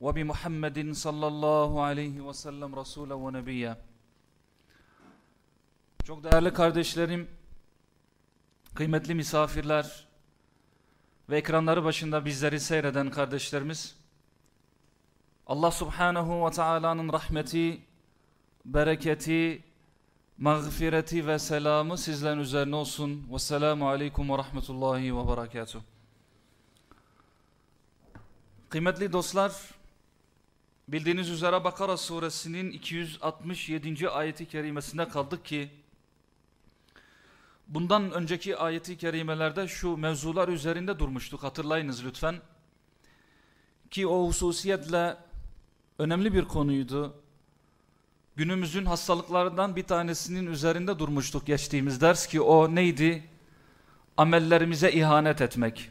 وبمحمد صلى الله aleyhi ve sellem Resulü ve Nebiyya. Çok değerli kardeşlerim, kıymetli misafirler ve ekranları başında bizleri seyreden kardeşlerimiz, Allah Subhanahu ve Taala'nın rahmeti, bereketi, mağfireti ve selamı sizlerin üzerine olsun. Vesselamu Aleyküm ve Rahmetullahi ve Berekatuhu. Kıymetli dostlar, Bildiğiniz üzere Bakara suresinin 267. ayeti kerimesinde kaldık ki bundan önceki ayeti kerimelerde şu mevzular üzerinde durmuştuk hatırlayınız lütfen. Ki o hususiyetle önemli bir konuydu. Günümüzün hastalıklarından bir tanesinin üzerinde durmuştuk geçtiğimiz ders ki o neydi? Amellerimize ihanet etmek.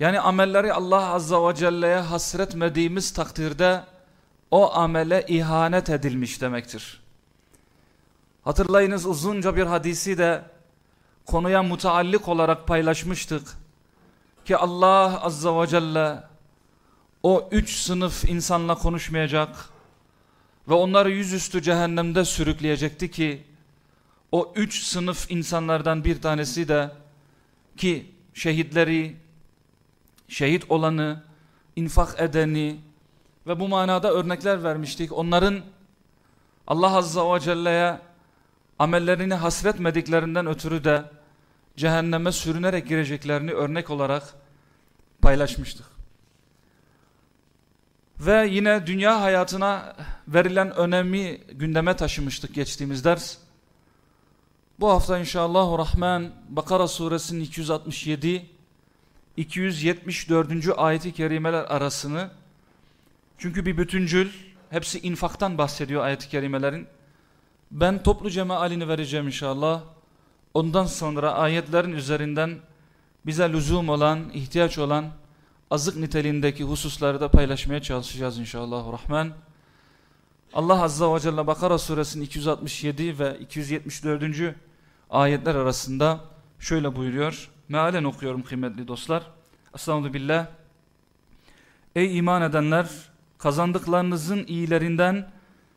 Yani amelleri Allah Azza ve Celle'ye hasretmediğimiz takdirde o amele ihanet edilmiş demektir. Hatırlayınız uzunca bir hadisi de konuya mutaallik olarak paylaşmıştık. Ki Allah Azza ve Celle o üç sınıf insanla konuşmayacak ve onları yüzüstü cehennemde sürükleyecekti ki o üç sınıf insanlardan bir tanesi de ki şehitleri, şehit olanı, infak edeni ve bu manada örnekler vermiştik. Onların Allah Azza ve Celle'ye amellerini hasretmediklerinden ötürü de cehenneme sürünerek gireceklerini örnek olarak paylaşmıştık. Ve yine dünya hayatına verilen önemi gündeme taşımıştık geçtiğimiz ders. Bu hafta inşallah Rahman Bakara suresinin 267 274. ayeti kerimeler arasını çünkü bir bütüncül hepsi infaktan bahsediyor ayeti kerimelerin. Ben toplu cemalini vereceğim inşallah. Ondan sonra ayetlerin üzerinden bize lüzum olan, ihtiyaç olan azık niteliğindeki hususları da paylaşmaya çalışacağız inşallah. Rahman. Allah Azza ve Celle Bakara suresinin 267 ve 274. ayetler arasında şöyle buyuruyor. Mealen okuyorum kıymetli dostlar. Estağfurullah billah. Ey iman edenler kazandıklarınızın iyilerinden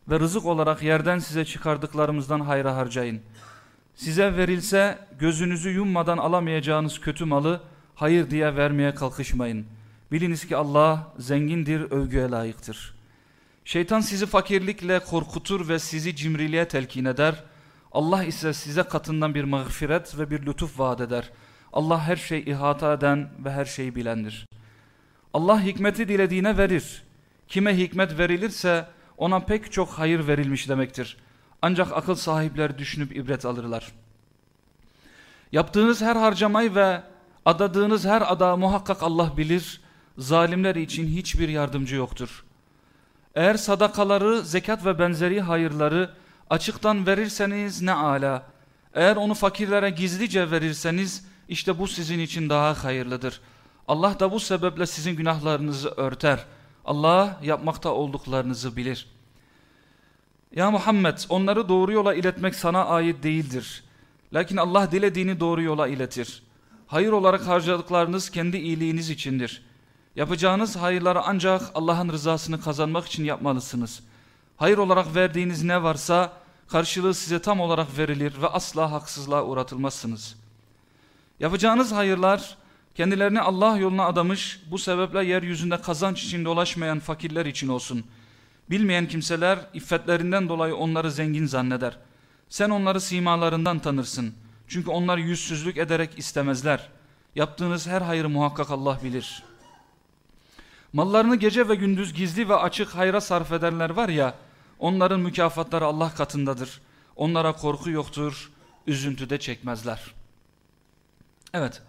ve rızık olarak yerden size çıkardıklarımızdan hayra harcayın. Size verilse gözünüzü yummadan alamayacağınız kötü malı hayır diye vermeye kalkışmayın. Biliniz ki Allah zengindir, övgüye layıktır. Şeytan sizi fakirlikle korkutur ve sizi cimriliğe telkin eder. Allah ise size katından bir mağfiret ve bir lütuf vaat eder. Allah her şeyi ihata eden ve her şeyi bilendir. Allah hikmeti dilediğine verir. Kime hikmet verilirse ona pek çok hayır verilmiş demektir. Ancak akıl sahipleri düşünüp ibret alırlar. Yaptığınız her harcamayı ve adadığınız her ada muhakkak Allah bilir. Zalimler için hiçbir yardımcı yoktur. Eğer sadakaları, zekat ve benzeri hayırları açıktan verirseniz ne ala. Eğer onu fakirlere gizlice verirseniz işte bu sizin için daha hayırlıdır. Allah da bu sebeple sizin günahlarınızı örter. Allah yapmakta olduklarınızı bilir. Ya Muhammed onları doğru yola iletmek sana ait değildir. Lakin Allah dilediğini doğru yola iletir. Hayır olarak harcadıklarınız kendi iyiliğiniz içindir. Yapacağınız hayırları ancak Allah'ın rızasını kazanmak için yapmalısınız. Hayır olarak verdiğiniz ne varsa karşılığı size tam olarak verilir ve asla haksızlığa uğratılmazsınız.'' Yapacağınız hayırlar kendilerini Allah yoluna adamış bu sebeple yeryüzünde kazanç için dolaşmayan fakirler için olsun. Bilmeyen kimseler iffetlerinden dolayı onları zengin zanneder. Sen onları simalarından tanırsın. Çünkü onlar yüzsüzlük ederek istemezler. Yaptığınız her hayrı muhakkak Allah bilir. Mallarını gece ve gündüz gizli ve açık hayra sarf edenler var ya, onların mükafatları Allah katındadır. Onlara korku yoktur, üzüntü de çekmezler.'' Evet.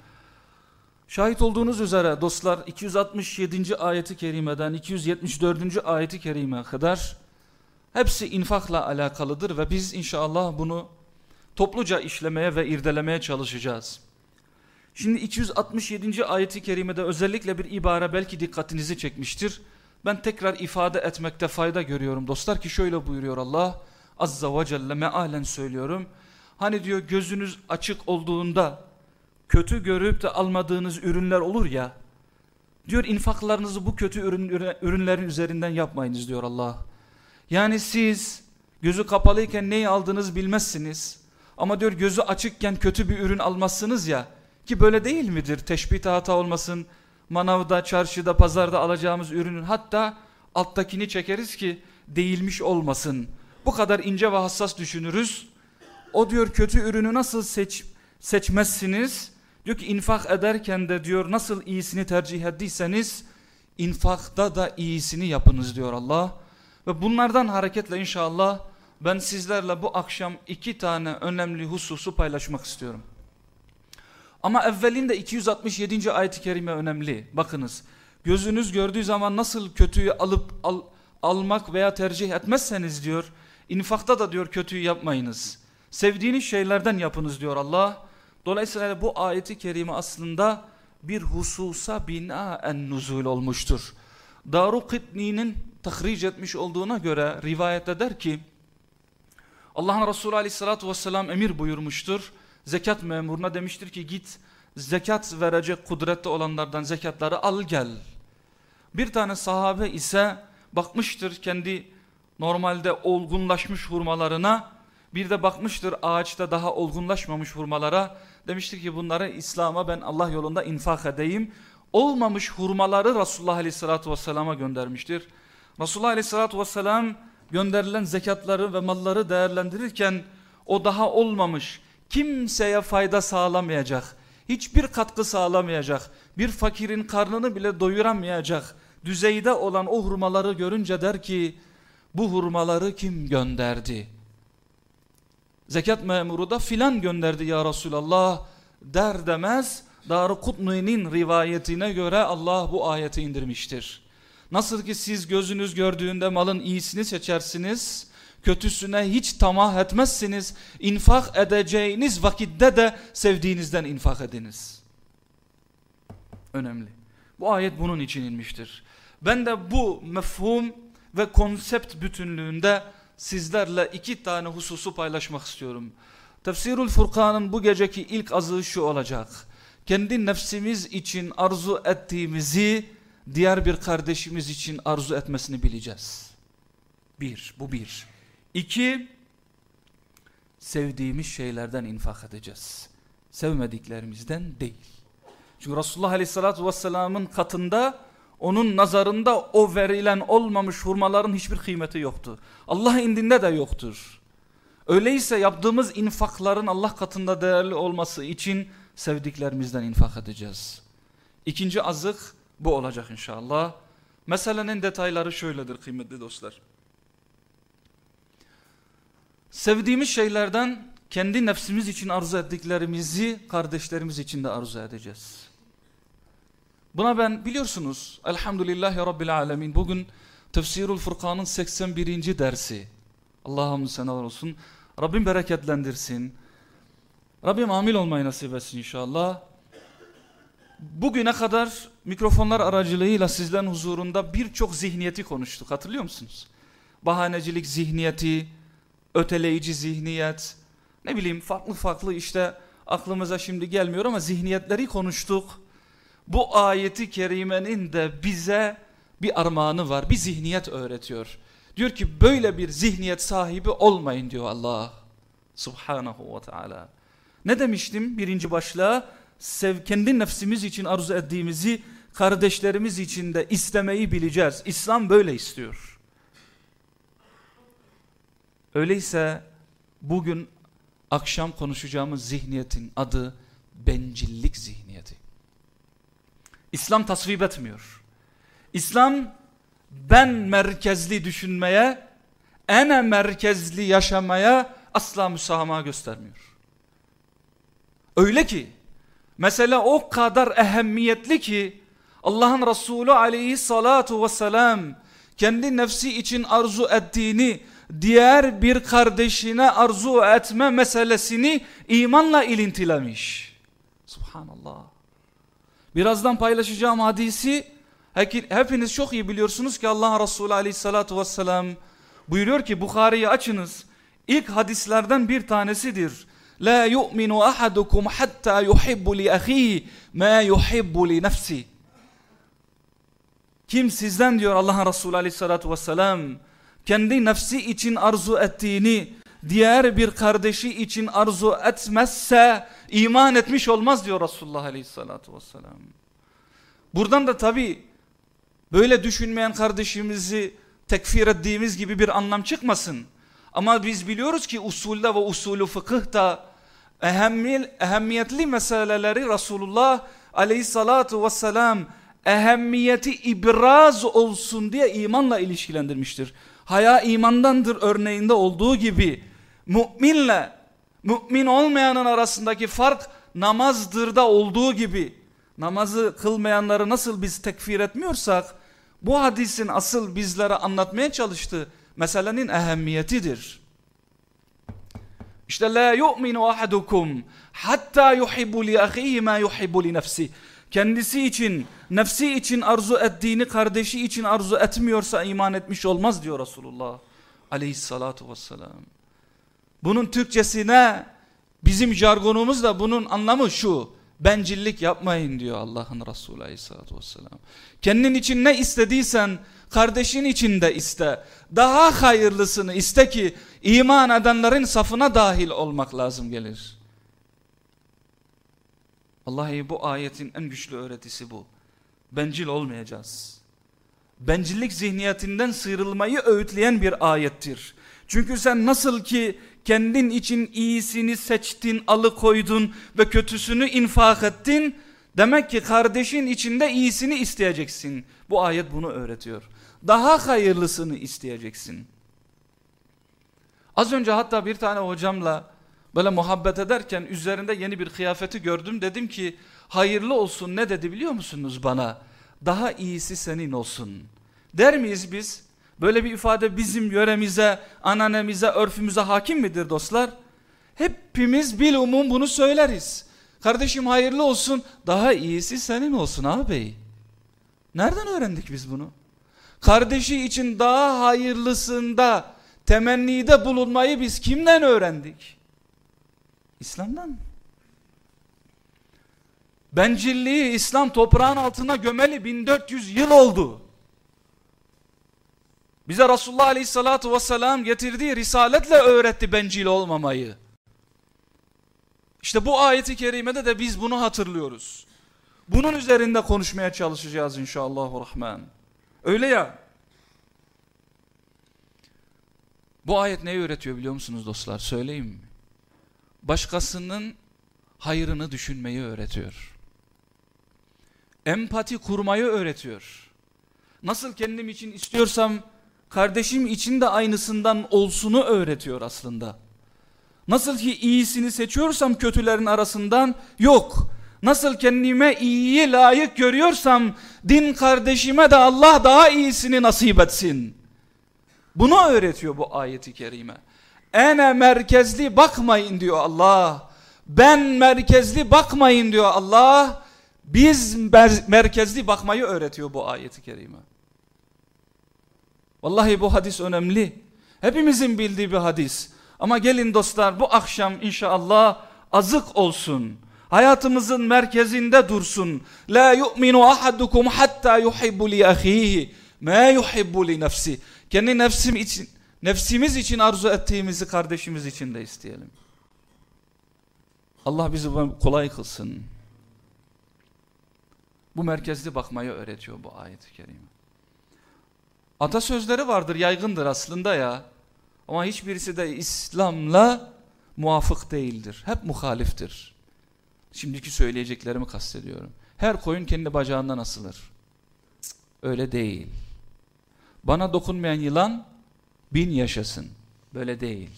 Şahit olduğunuz üzere dostlar 267. ayeti kerimeden 274. ayeti kerime kadar hepsi infakla alakalıdır ve biz inşallah bunu topluca işlemeye ve irdelemeye çalışacağız. Şimdi 267. ayeti kerimede özellikle bir ibare belki dikkatinizi çekmiştir. Ben tekrar ifade etmekte fayda görüyorum dostlar ki şöyle buyuruyor Allah Azza ve Celle mealen söylüyorum. Hani diyor gözünüz açık olduğunda kötü görüp de almadığınız ürünler olur ya. Diyor infaklarınızı bu kötü ürün, ürünlerin üzerinden yapmayınız diyor Allah. Yani siz gözü kapalıyken neyi aldığınız bilmezsiniz. Ama diyor gözü açıkken kötü bir ürün almazsınız ya. Ki böyle değil midir? Teşbih hata olmasın. Manavda, çarşıda, pazarda alacağımız ürünün hatta alttakini çekeriz ki değilmiş olmasın. Bu kadar ince ve hassas düşünürüz. O diyor kötü ürünü nasıl seç, seçmezsiniz? Diyor ki infak ederken de diyor nasıl iyisini tercih ettiyseniz infakta da iyisini yapınız diyor Allah. Ve bunlardan hareketle inşallah ben sizlerle bu akşam iki tane önemli hususu paylaşmak istiyorum. Ama evvelinde 267. ayet-i kerime önemli. Bakınız gözünüz gördüğü zaman nasıl kötüyü alıp al, almak veya tercih etmezseniz diyor. infakta da diyor kötüyü yapmayınız. Sevdiğiniz şeylerden yapınız diyor Allah. Dolayısıyla bu ayeti kerime aslında bir hususa binaen nuzul olmuştur. Daru Kıtni'nin tahric etmiş olduğuna göre rivayet eder ki Allah'ın Resulü aleyhissalatü vesselam emir buyurmuştur. Zekat memuruna demiştir ki git zekat verecek kudrette olanlardan zekatları al gel. Bir tane sahabe ise bakmıştır kendi normalde olgunlaşmış hurmalarına bir de bakmıştır ağaçta daha olgunlaşmamış hurmalara demiştir ki bunları İslam'a ben Allah yolunda infak edeyim. Olmamış hurmaları Resulullah Aleyhisselatü Vesselam'a göndermiştir. Resulullah Aleyhisselatü Vesselam gönderilen zekatları ve malları değerlendirirken o daha olmamış kimseye fayda sağlamayacak, hiçbir katkı sağlamayacak, bir fakirin karnını bile doyuramayacak düzeyde olan o hurmaları görünce der ki bu hurmaları kim gönderdi? Zekat memuru da filan gönderdi ya Resulallah der demez Dar-ı Kutni'nin rivayetine göre Allah bu ayeti indirmiştir. Nasıl ki siz gözünüz gördüğünde malın iyisini seçersiniz, kötüsüne hiç tamah etmezsiniz, infak edeceğiniz vakitte de sevdiğinizden infak ediniz. Önemli. Bu ayet bunun için inmiştir. Ben de bu mefhum ve konsept bütünlüğünde sizlerle iki tane hususu paylaşmak istiyorum. Tefsirul Furkan'ın bu geceki ilk azığı şu olacak. Kendi nefsimiz için arzu ettiğimizi diğer bir kardeşimiz için arzu etmesini bileceğiz. Bir, bu bir. İki, sevdiğimiz şeylerden infak edeceğiz. Sevmediklerimizden değil. Çünkü Resulullah Aleyhisselatü Vesselam'ın katında onun nazarında o verilen olmamış hurmaların hiçbir kıymeti yoktu. Allah indinde de yoktur. Öyleyse yaptığımız infakların Allah katında değerli olması için sevdiklerimizden infak edeceğiz. İkinci azık bu olacak inşallah. Meselenin detayları şöyledir kıymetli dostlar. Sevdiğimiz şeylerden kendi nefsimiz için arzu ettiklerimizi kardeşlerimiz için de arzu edeceğiz. Buna ben biliyorsunuz elhamdülillahi rabbil alemin bugün Tefsirul Furkan'ın 81. dersi. Allah'ım senalar olsun. Rabbim bereketlendirsin. Rabbim amil olmayı nasip etsin inşallah. Bugüne kadar mikrofonlar aracılığıyla sizlerin huzurunda birçok zihniyeti konuştuk. Hatırlıyor musunuz? Bahanecilik zihniyeti, öteleyici zihniyet, ne bileyim farklı farklı işte aklımıza şimdi gelmiyor ama zihniyetleri konuştuk. Bu ayeti kerimenin de bize bir armağanı var, bir zihniyet öğretiyor. Diyor ki böyle bir zihniyet sahibi olmayın diyor Allah subhanahu ve teala. Ne demiştim birinci başlığa? Sev, kendi nefsimiz için arzu ettiğimizi kardeşlerimiz için de istemeyi bileceğiz. İslam böyle istiyor. Öyleyse bugün akşam konuşacağımız zihniyetin adı bencillik zihniyeti. İslam tasvip etmiyor. İslam ben merkezli düşünmeye, ene merkezli yaşamaya asla müsamaha göstermiyor. Öyle ki Mesele o kadar ehemmiyetli ki Allah'ın Resulü aleyhissalatu vesselam kendi nefsi için arzu ettiğini diğer bir kardeşine arzu etme meselesini imanla ilintilemiş. Subhanallah. Birazdan paylaşacağım hadisi hepiniz çok iyi biliyorsunuz ki Allah Resulü aleyhissalatu vesselam buyuruyor ki Bukhari'yi açınız. İlk hadislerden bir tanesidir. La yu'minu ahadukum hatta yuhibbu li ahihi ma yuhibbu li nefsi. Kim sizden diyor Allah Resulü aleyhissalatu vesselam kendi nefsi için arzu ettiğini diğer bir kardeşi için arzu etmezse iman etmiş olmaz diyor Resulullah aleyhissalatu vesselam. Buradan da tabi böyle düşünmeyen kardeşimizi tekfir ettiğimiz gibi bir anlam çıkmasın. Ama biz biliyoruz ki usulde ve usulü fıkıhta ehemmiyetli meseleleri Resulullah aleyhissalatu vesselam ehemmiyeti ibraz olsun diye imanla ilişkilendirmiştir. Haya imandandır örneğinde olduğu gibi müminle mümin olmayanın arasındaki fark namazdır da olduğu gibi namazı kılmayanları nasıl biz tekfir etmiyorsak bu hadisin asıl bizlere anlatmaya çalıştığı meselenin ehemmiyetidir. İşte la yu'minu ahadukum hatta yuhibbu li ahihi ma yuhibbu li nefsi. Kendisi için, nefsi için arzu ettiğini kardeşi için arzu etmiyorsa iman etmiş olmaz diyor Resulullah aleyhissalatu vesselam. Bunun Türkçesine bizim jargonumuzda bunun anlamı şu. Bencillik yapmayın diyor Allah'ın Resulü aleyhissalatu vesselam. Kendin için ne istediysen kardeşin için de iste. Daha hayırlısını iste ki iman edenlerin safına dahil olmak lazım gelir. Vallahi bu ayetin en güçlü öğretisi bu. Bencil olmayacağız. Bencillik zihniyetinden sıyrılmayı öğütleyen bir ayettir. Çünkü sen nasıl ki kendin için iyisini seçtin, alıkoydun ve kötüsünü infak ettin. Demek ki kardeşin içinde iyisini isteyeceksin. Bu ayet bunu öğretiyor. Daha hayırlısını isteyeceksin. Az önce hatta bir tane hocamla böyle muhabbet ederken üzerinde yeni bir kıyafeti gördüm. Dedim ki hayırlı olsun ne dedi biliyor musunuz bana? Daha iyisi senin olsun. Der miyiz biz? Böyle bir ifade bizim yöremize, ananemize, örfümüze hakim midir dostlar? Hepimiz bilumum bunu söyleriz. Kardeşim hayırlı olsun, daha iyisi senin olsun ağabey. Nereden öğrendik biz bunu? Kardeşi için daha hayırlısında temennide bulunmayı biz kimden öğrendik? İslam'dan. Bencilliği İslam toprağın altına gömeli 1400 yıl oldu. Bize Resulullah Aleyhisselatü Vesselam getirdiği risaletle öğretti bencil olmamayı. İşte bu ayeti kerimede de biz bunu hatırlıyoruz. Bunun üzerinde konuşmaya çalışacağız inşallah rahman. Öyle ya. Bu ayet neyi öğretiyor biliyor musunuz dostlar? Söyleyeyim mi? Başkasının hayrını düşünmeyi öğretiyor. Empati kurmayı öğretiyor. Nasıl kendim için istiyorsam kardeşim için de aynısından olsunu öğretiyor aslında. Nasıl ki iyisini seçiyorsam kötülerin arasından yok. Nasıl kendime iyiyi layık görüyorsam din kardeşime de Allah daha iyisini nasip etsin. Bunu öğretiyor bu ayeti kerime. Ene merkezli bakmayın diyor Allah. Ben merkezli bakmayın diyor Allah. Biz merkezli bakmayı öğretiyor bu ayeti kerime. Vallahi bu hadis önemli. Hepimizin bildiği bir hadis. Ama gelin dostlar bu akşam inşallah azık olsun. Hayatımızın merkezinde dursun. La yu'minu ahadukum hatta yuhibbu li ahihi ma yuhibbu li nefsi. Kendi nefsim için, nefsimiz için arzu ettiğimizi kardeşimiz için de isteyelim. Allah bizi kolay kılsın. Bu merkezli bakmayı öğretiyor bu ayet-i kerime. Atasözleri vardır yaygındır aslında ya. Ama hiçbirisi de İslam'la muvafık değildir. Hep muhaliftir. Şimdiki söyleyeceklerimi kastediyorum. Her koyun kendi bacağından asılır. öyle değil. Bana dokunmayan yılan bin yaşasın. Böyle değil.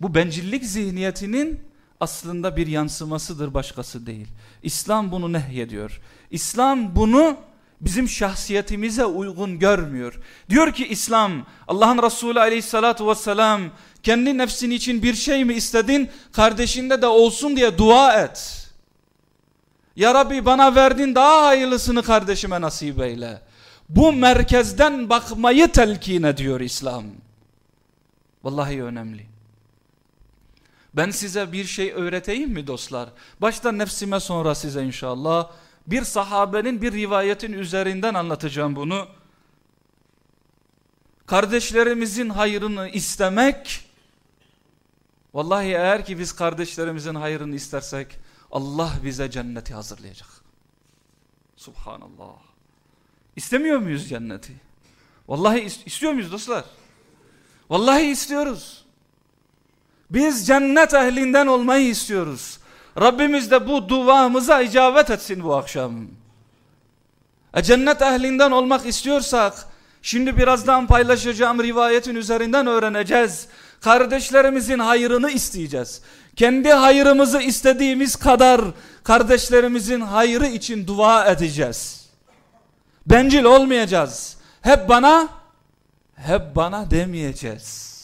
Bu bencillik zihniyetinin aslında bir yansımasıdır başkası değil. İslam bunu nehyediyor. İslam bunu bizim şahsiyetimize uygun görmüyor. Diyor ki İslam Allah'ın Resulü aleyhissalatu vesselam kendi nefsin için bir şey mi istedin kardeşinde de olsun diye dua et. Ya Rabbi bana verdin daha hayırlısını kardeşime nasip eyle. Bu merkezden bakmayı telkin ediyor İslam. Vallahi önemli. Ben size bir şey öğreteyim mi dostlar? Başta nefsime sonra size inşallah. Bir sahabenin bir rivayetin üzerinden anlatacağım bunu. Kardeşlerimizin hayrını istemek, vallahi eğer ki biz kardeşlerimizin hayrını istersek, Allah bize cenneti hazırlayacak. Subhanallah. İstemiyor muyuz cenneti? Vallahi istiyor muyuz dostlar? Vallahi istiyoruz. Biz cennet ehlinden olmayı istiyoruz. Rabbimiz de bu duamıza icabet etsin bu akşam. E cennet ehlinden olmak istiyorsak, şimdi birazdan paylaşacağım rivayetin üzerinden öğreneceğiz. Kardeşlerimizin hayrını isteyeceğiz. Kendi hayrımızı istediğimiz kadar kardeşlerimizin hayrı için dua edeceğiz. Bencil olmayacağız. Hep bana, hep bana demeyeceğiz.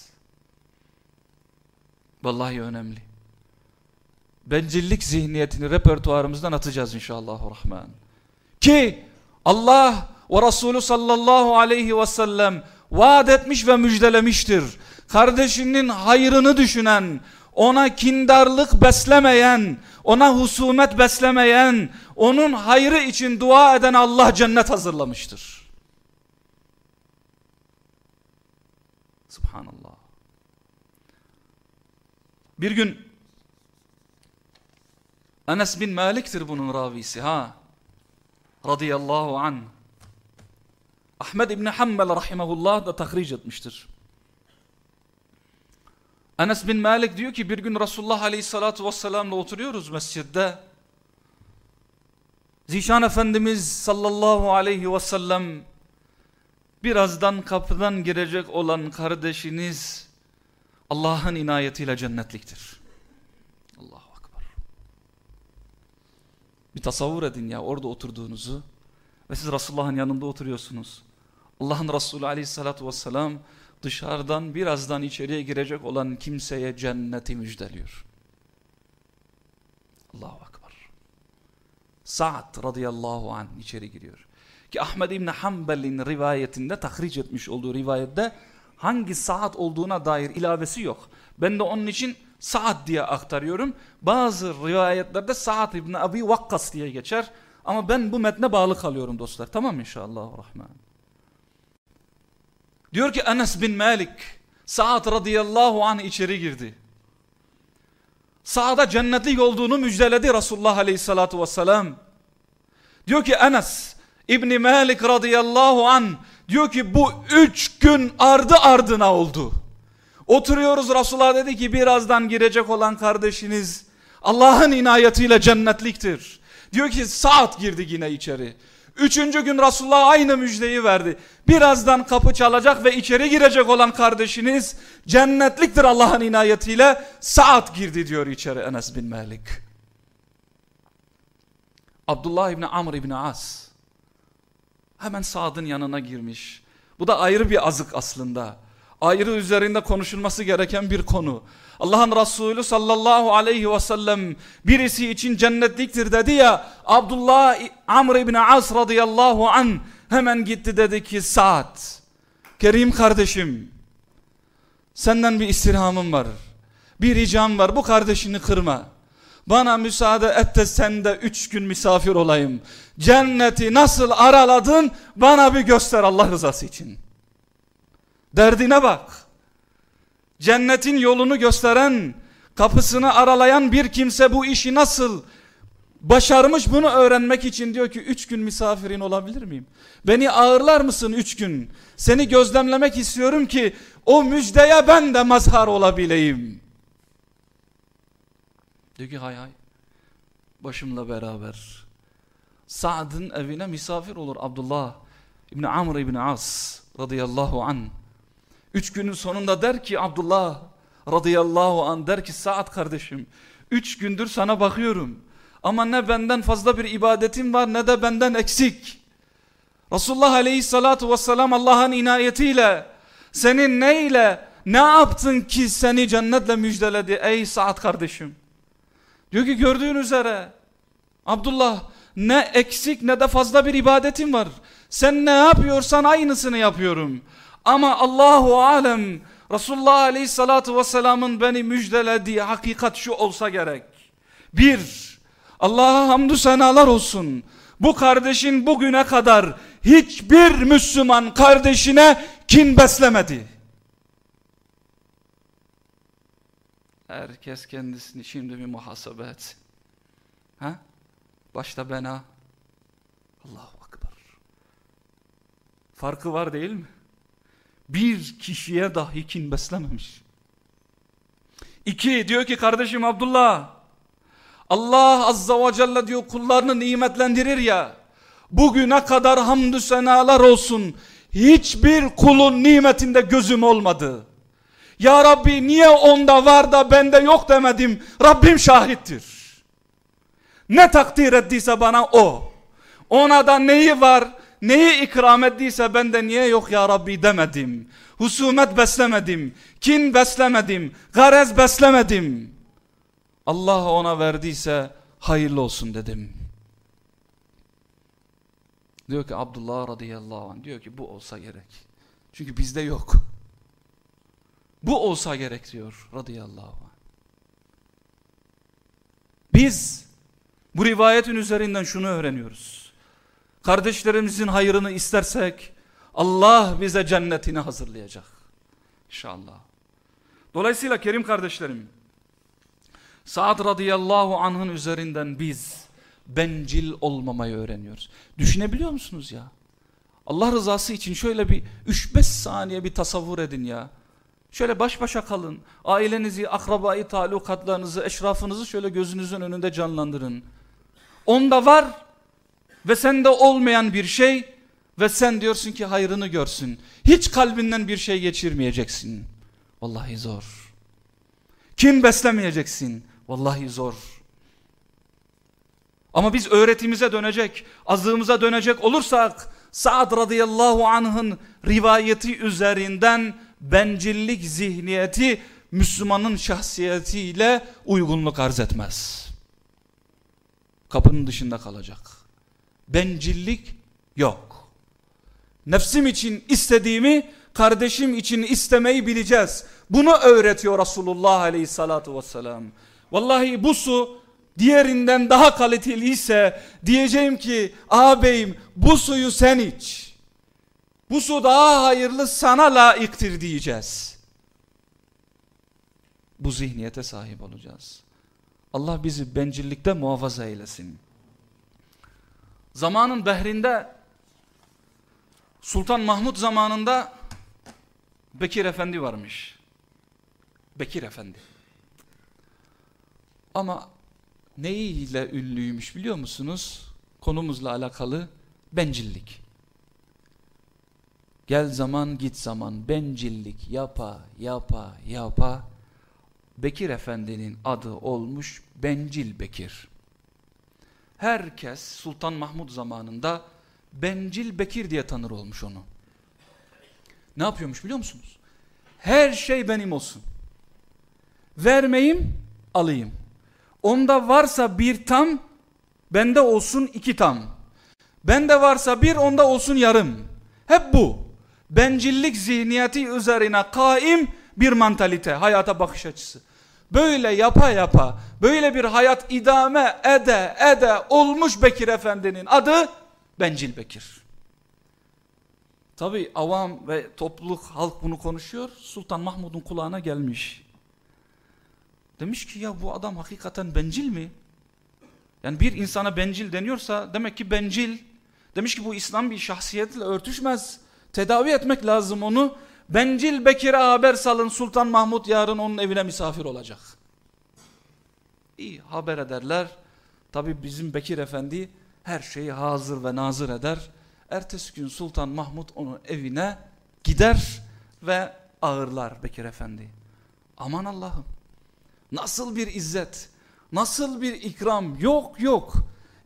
Vallahi önemli. Bencillik zihniyetini repertuarımızdan atacağız inşallah rahman. Ki Allah ve Resulü sallallahu aleyhi ve sellem vaat etmiş ve müjdelemiştir. Kardeşinin hayrını düşünen, ona kindarlık beslemeyen, ona husumet beslemeyen, onun hayrı için dua eden Allah cennet hazırlamıştır. Subhanallah. Bir gün Enes bin Malik'tir bunun ravisi ha. Radıyallahu an. Ahmed İbni Hanbel rahimahullah da tahric etmiştir. Enes bin Malik diyor ki bir gün Resulullah aleyhissalatu vesselam'la oturuyoruz mescidde. Zişan Efendimiz sallallahu aleyhi ve sellem birazdan kapıdan girecek olan kardeşiniz Allah'ın inayetiyle cennetliktir. Akbar. Bir tasavvur edin ya orada oturduğunuzu ve siz Resulullah'ın yanında oturuyorsunuz. Allah'ın Resulü aleyhissalatu vesselam dışarıdan birazdan içeriye girecek olan kimseye cenneti müjdeliyor. Allahu Akbar. Sa'd radıyallahu anh içeri giriyor. Ki Ahmed İbni Hanbel'in rivayetinde tahric etmiş olduğu rivayette hangi saat olduğuna dair ilavesi yok. Ben de onun için saat diye aktarıyorum. Bazı rivayetlerde Sa'd İbni Abi Vakkas diye geçer. Ama ben bu metne bağlı kalıyorum dostlar. Tamam inşallah rahman. Diyor ki Enes bin Malik Sa'd radıyallahu anh içeri girdi. Sa'da cennetlik olduğunu müjdeledi Resulullah aleyhissalatu vesselam. Diyor ki Enes İbni Malik radıyallahu an diyor ki bu üç gün ardı ardına oldu. Oturuyoruz Resulullah dedi ki birazdan girecek olan kardeşiniz Allah'ın inayetiyle cennetliktir. Diyor ki saat girdi yine içeri. Üçüncü gün Resulullah aynı müjdeyi verdi. Birazdan kapı çalacak ve içeri girecek olan kardeşiniz cennetliktir Allah'ın inayetiyle. Saat girdi diyor içeri Enes bin Malik. Abdullah İbni Amr İbni As hemen Saad'ın yanına girmiş. Bu da ayrı bir azık aslında. Ayrı üzerinde konuşulması gereken bir konu. Allah'ın Resulü sallallahu aleyhi ve sellem birisi için cennetliktir dedi ya Abdullah Amr ibn As radıyallahu an hemen gitti dedi ki Sa'd Kerim kardeşim senden bir istirhamım var bir ricam var bu kardeşini kırma. Bana müsaade et de sen de üç gün misafir olayım. Cenneti nasıl araladın bana bir göster Allah rızası için derdine bak cennetin yolunu gösteren, kapısını aralayan bir kimse bu işi nasıl başarmış bunu öğrenmek için diyor ki üç gün misafirin olabilir miyim? Beni ağırlar mısın üç gün? Seni gözlemlemek istiyorum ki o müjdeye ben de mazhar olabileyim. Diyor ki hay hay başımla beraber. Sa'd'ın evine misafir olur Abdullah İbni Amr İbni As radıyallahu anh. Üç günün sonunda der ki Abdullah radıyallahu an der ki Saad kardeşim Üç gündür sana bakıyorum. Ama ne benden fazla bir ibadetim var ne de benden eksik. Resulullah aleyhissalatu vesselam Allah'ın inayetiyle senin neyle ne yaptın ki seni cennetle müjdeledi ey Saad kardeşim. Diyor ki gördüğün üzere Abdullah ne eksik ne de fazla bir ibadetim var. Sen ne yapıyorsan aynısını yapıyorum. Ama Allahu alem Resulullah aleyhissalatu vesselamın beni müjdelediği hakikat şu olsa gerek. Bir, Allah'a hamdü senalar olsun. Bu kardeşin bugüne kadar hiçbir Müslüman kardeşine kin beslemedi. Herkes kendisini şimdi bir muhasebe etsin. Ha? Başta bena. Allahu Akbar. Farkı var değil mi? Bir kişiye dahi kin beslememiş. İki diyor ki kardeşim Abdullah Allah azza ve celle diyor kullarını nimetlendirir ya bugüne kadar hamdü senalar olsun hiçbir kulun nimetinde gözüm olmadı. Ya Rabbi niye onda var da bende yok demedim. Rabbim şahittir. Ne takdir ettiyse bana o. Ona da neyi var, neyi ikram ettiyse bende niye yok ya Rabbi demedim. Husumet beslemedim, kin beslemedim, garez beslemedim. Allah ona verdiyse hayırlı olsun dedim. Diyor ki Abdullah radıyallahu anh diyor ki bu olsa gerek. Çünkü bizde yok. Bu olsa gerek diyor radıyallahu anh. Biz bu rivayetin üzerinden şunu öğreniyoruz. Kardeşlerimizin hayrını istersek Allah bize cennetini hazırlayacak. İnşallah. Dolayısıyla kerim kardeşlerim Sa'd radıyallahu anh'ın üzerinden biz bencil olmamayı öğreniyoruz. Düşünebiliyor musunuz ya? Allah rızası için şöyle bir 3-5 saniye bir tasavvur edin ya. Şöyle baş başa kalın. Ailenizi, akrabayı, talukatlarınızı, eşrafınızı şöyle gözünüzün önünde canlandırın. Onda var ve sende olmayan bir şey ve sen diyorsun ki hayrını görsün. Hiç kalbinden bir şey geçirmeyeceksin. Vallahi zor. Kim beslemeyeceksin? Vallahi zor. Ama biz öğretimize dönecek, azığımıza dönecek olursak Sa'd radıyallahu anh'ın rivayeti üzerinden bencillik zihniyeti Müslümanın şahsiyetiyle uygunluk arz etmez. Kapının dışında kalacak. Bencillik yok. Nefsim için istediğimi kardeşim için istemeyi bileceğiz. Bunu öğretiyor Resulullah aleyhissalatu vesselam. Vallahi bu su diğerinden daha kaliteli ise diyeceğim ki ağabeyim bu suyu sen iç. Bu su daha hayırlı sana layıktır diyeceğiz. Bu zihniyete sahip olacağız. Allah bizi bencillikte muhafaza eylesin. Zamanın behrinde Sultan Mahmud zamanında Bekir Efendi varmış. Bekir Efendi. Ama neyiyle ünlüymüş biliyor musunuz? Konumuzla alakalı bencillik. Gel zaman git zaman bencillik yapa yapa yapa Bekir Efendi'nin adı olmuş Bencil Bekir. Herkes Sultan Mahmud zamanında Bencil Bekir diye tanır olmuş onu. Ne yapıyormuş biliyor musunuz? Her şey benim olsun. Vermeyim, alayım. Onda varsa bir tam, bende olsun iki tam. Bende varsa bir, onda olsun yarım. Hep bu. Bencillik zihniyeti üzerine kaim bir mantalite, hayata bakış açısı. Böyle yapa yapa, böyle bir hayat idame ede ede olmuş Bekir Efendi'nin adı Bencil Bekir. Tabi avam ve topluluk halk bunu konuşuyor. Sultan Mahmud'un kulağına gelmiş. Demiş ki ya bu adam hakikaten bencil mi? Yani bir insana bencil deniyorsa demek ki bencil. Demiş ki bu İslam bir şahsiyetle örtüşmez. Tedavi etmek lazım onu. Bencil Bekir'e haber salın Sultan Mahmud yarın onun evine misafir olacak. İyi haber ederler. Tabi bizim Bekir Efendi her şeyi hazır ve nazır eder. Ertesi gün Sultan Mahmud onun evine gider ve ağırlar Bekir Efendi. Aman Allah'ım nasıl bir izzet, Nasıl bir ikram? Yok yok.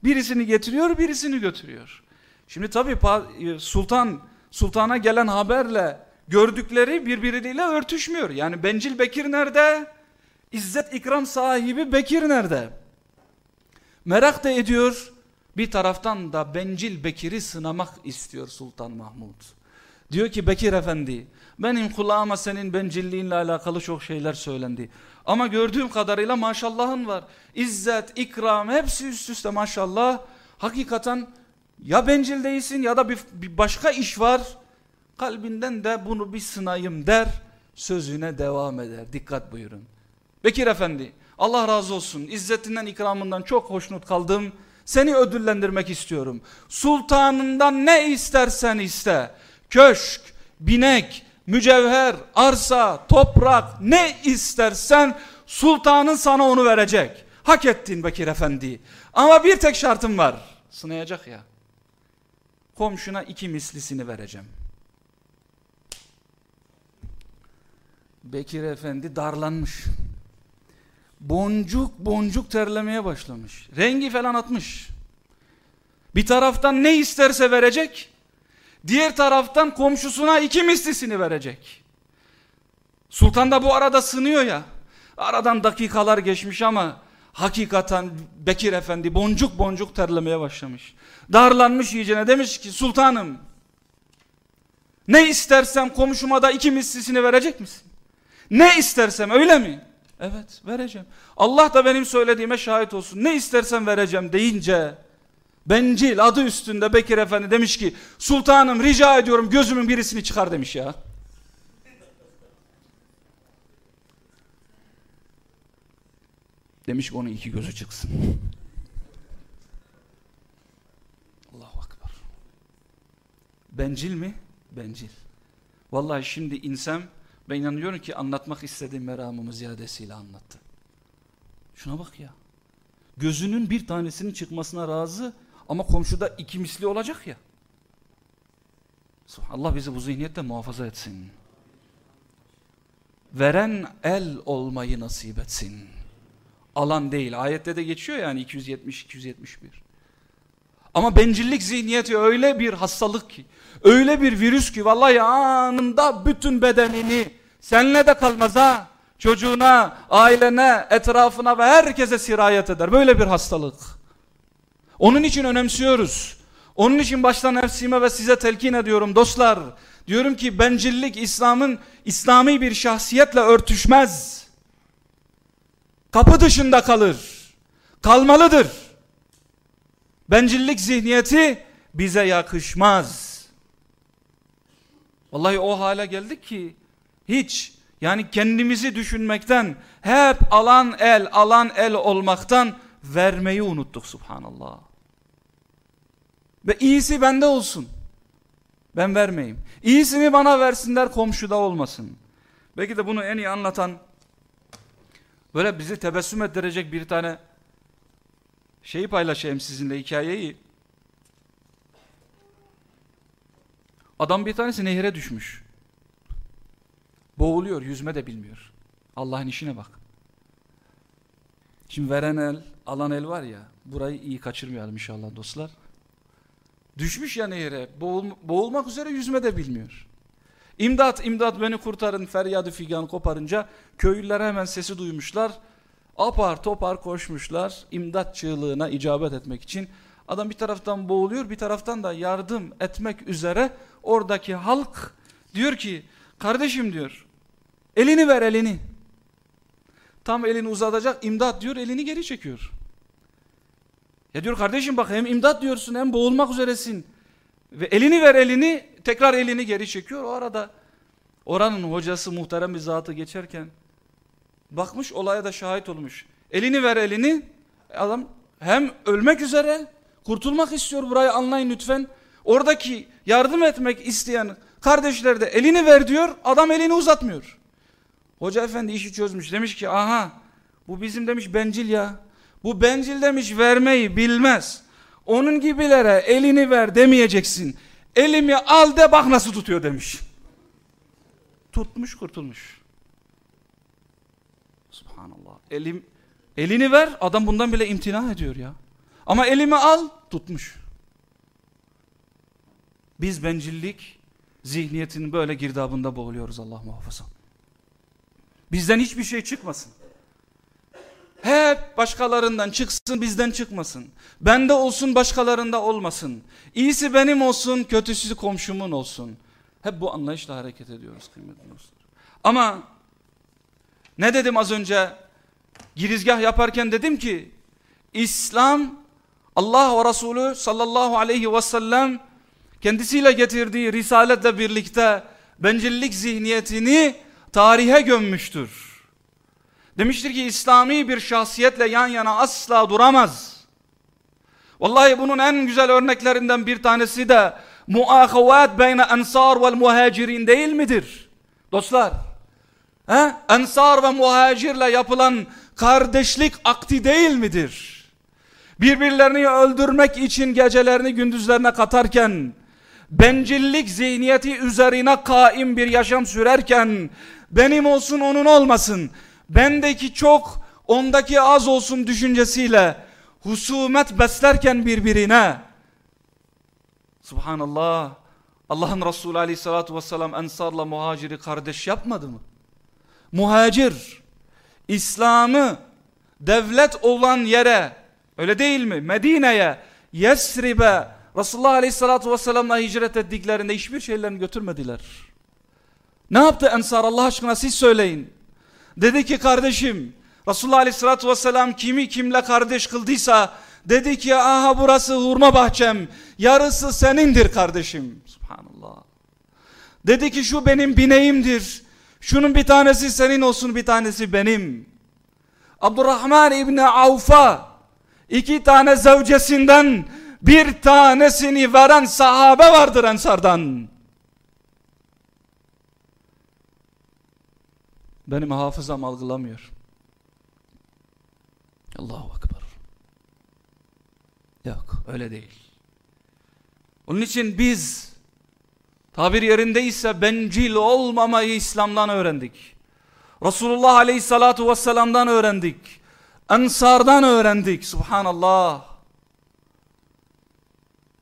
Birisini getiriyor, birisini götürüyor. Şimdi tabii e, sultan sultana gelen haberle gördükleri birbiriyle örtüşmüyor. Yani Bencil Bekir nerede? İzzet ikram sahibi Bekir nerede? Merak da ediyor. Bir taraftan da Bencil Bekir'i sınamak istiyor Sultan Mahmud. Diyor ki Bekir Efendi benim kulağıma senin bencilliğinle alakalı çok şeyler söylendi. Ama gördüğüm kadarıyla maşallahın var. İzzet, ikram hepsi üst üste maşallah. Hakikaten ya bencil değilsin ya da bir, bir başka iş var. Kalbinden de bunu bir sınayım der. Sözüne devam eder. Dikkat buyurun. Bekir Efendi Allah razı olsun. İzzetinden ikramından çok hoşnut kaldım. Seni ödüllendirmek istiyorum. Sultanından ne istersen iste. Köşk, binek, mücevher, arsa, toprak ne istersen sultanın sana onu verecek. Hak ettin Bekir Efendi. Ama bir tek şartım var. Sınayacak ya. Komşuna iki mislisini vereceğim. Bekir Efendi darlanmış. Boncuk boncuk terlemeye başlamış. Rengi falan atmış. Bir taraftan ne isterse verecek. Diğer taraftan komşusuna iki mislisini verecek. Sultan da bu arada sınıyor ya. Aradan dakikalar geçmiş ama hakikaten Bekir Efendi boncuk boncuk terlemeye başlamış. Darlanmış iyicene demiş ki sultanım ne istersem komşuma da iki mislisini verecek misin? Ne istersem öyle mi? Evet vereceğim. Allah da benim söylediğime şahit olsun. Ne istersen vereceğim deyince bencil adı üstünde Bekir Efendi demiş ki sultanım rica ediyorum gözümün birisini çıkar demiş ya. Demiş ki onun iki gözü çıksın. Allahu Akbar. Bencil mi? Bencil. Vallahi şimdi insem ben inanıyorum ki anlatmak istediğim meramımı ziyadesiyle anlattı. Şuna bak ya. Gözünün bir tanesinin çıkmasına razı ama komşuda iki misli olacak ya. Allah bizi bu zihniyette muhafaza etsin. Veren el olmayı nasip etsin. Alan değil. Ayette de geçiyor yani 270-271. Ama bencillik zihniyeti öyle bir hastalık ki, öyle bir virüs ki vallahi anında bütün bedenini senle de kalmaz ha. Çocuğuna, ailene, etrafına ve herkese sirayet eder. Böyle bir hastalık. Onun için önemsiyoruz. Onun için başta nefsime ve size telkin ediyorum dostlar. Diyorum ki bencillik İslam'ın İslami bir şahsiyetle örtüşmez. Kapı dışında kalır. Kalmalıdır. Bencillik zihniyeti bize yakışmaz. Vallahi o hale geldik ki hiç yani kendimizi düşünmekten hep alan el alan el olmaktan vermeyi unuttuk subhanallah. Ve iyisi bende olsun. Ben vermeyeyim. İyisini bana versinler komşuda olmasın. Belki de bunu en iyi anlatan böyle bizi tebessüm ettirecek bir tane şeyi paylaşayım sizinle hikayeyi. Adam bir tanesi nehire düşmüş. Boğuluyor, yüzme de bilmiyor. Allah'ın işine bak. Şimdi veren el, alan el var ya, burayı iyi kaçırmayalım inşallah dostlar. Düşmüş ya nehire, boğul, boğulmak üzere yüzme de bilmiyor. İmdat, imdat beni kurtarın feryadı figan koparınca köylüler hemen sesi duymuşlar. Apar topar koşmuşlar imdat çığlığına icabet etmek için. Adam bir taraftan boğuluyor bir taraftan da yardım etmek üzere oradaki halk diyor ki kardeşim diyor elini ver elini. Tam elini uzatacak imdat diyor elini geri çekiyor. Ya diyor kardeşim bak hem imdat diyorsun hem boğulmak üzeresin. Ve elini ver elini tekrar elini geri çekiyor. O arada oranın hocası muhterem bir zatı geçerken bakmış olaya da şahit olmuş. Elini ver elini adam hem ölmek üzere kurtulmak istiyor burayı anlayın lütfen. Oradaki yardım etmek isteyen kardeşler de elini ver diyor adam elini uzatmıyor. Hoca efendi işi çözmüş demiş ki aha bu bizim demiş bencil ya. Bu bencil demiş vermeyi bilmez. Onun gibilere elini ver demeyeceksin. Elimi al de bak nasıl tutuyor demiş. Tutmuş kurtulmuş. Subhanallah. Elim Elini ver adam bundan bile imtina ediyor ya. Ama elimi al tutmuş. Biz bencillik zihniyetinin böyle girdabında boğuluyoruz Allah muhafaza. Bizden hiçbir şey çıkmasın. Hep başkalarından çıksın bizden çıkmasın. Bende olsun başkalarında olmasın. İyisi benim olsun kötüsü komşumun olsun. Hep bu anlayışla hareket ediyoruz kıymetli dostlar. Ama ne dedim az önce? Girizgah yaparken dedim ki İslam Allah ve Resulü sallallahu aleyhi ve sellem kendisiyle getirdiği risaletle birlikte bencillik zihniyetini tarihe gömmüştür. Demiştir ki İslami bir şahsiyetle yan yana asla duramaz. Vallahi bunun en güzel örneklerinden bir tanesi de muahavat beyne ensar vel muhacirin değil midir? Dostlar, he? ensar ve muhacirle yapılan kardeşlik akti değil midir? Birbirlerini öldürmek için gecelerini gündüzlerine katarken, bencillik zihniyeti üzerine kaim bir yaşam sürerken, benim olsun onun olmasın, bendeki çok ondaki az olsun düşüncesiyle husumet beslerken birbirine Subhanallah Allah'ın Resulü aleyhissalatü vesselam ensarla muhaciri kardeş yapmadı mı? Muhacir İslam'ı devlet olan yere öyle değil mi? Medine'ye Yesrib'e Resulullah aleyhissalatü vesselamla hicret ettiklerinde hiçbir şeylerini götürmediler. Ne yaptı ensar Allah aşkına siz söyleyin. Dedi ki kardeşim Resulullah Aleyhisselatü Vesselam kimi kimle kardeş kıldıysa dedi ki aha burası hurma bahçem yarısı senindir kardeşim. Subhanallah. Dedi ki şu benim bineğimdir. Şunun bir tanesi senin olsun bir tanesi benim. Abdurrahman İbni Avf'a iki tane zevcesinden bir tanesini veren sahabe vardır ensardan. Benim hafızam algılamıyor. Allahu Akbar. Yok öyle değil. Onun için biz tabir yerindeyse bencil olmamayı İslam'dan öğrendik. Resulullah Aleyhissalatu Vesselam'dan öğrendik. Ensardan öğrendik. Subhanallah.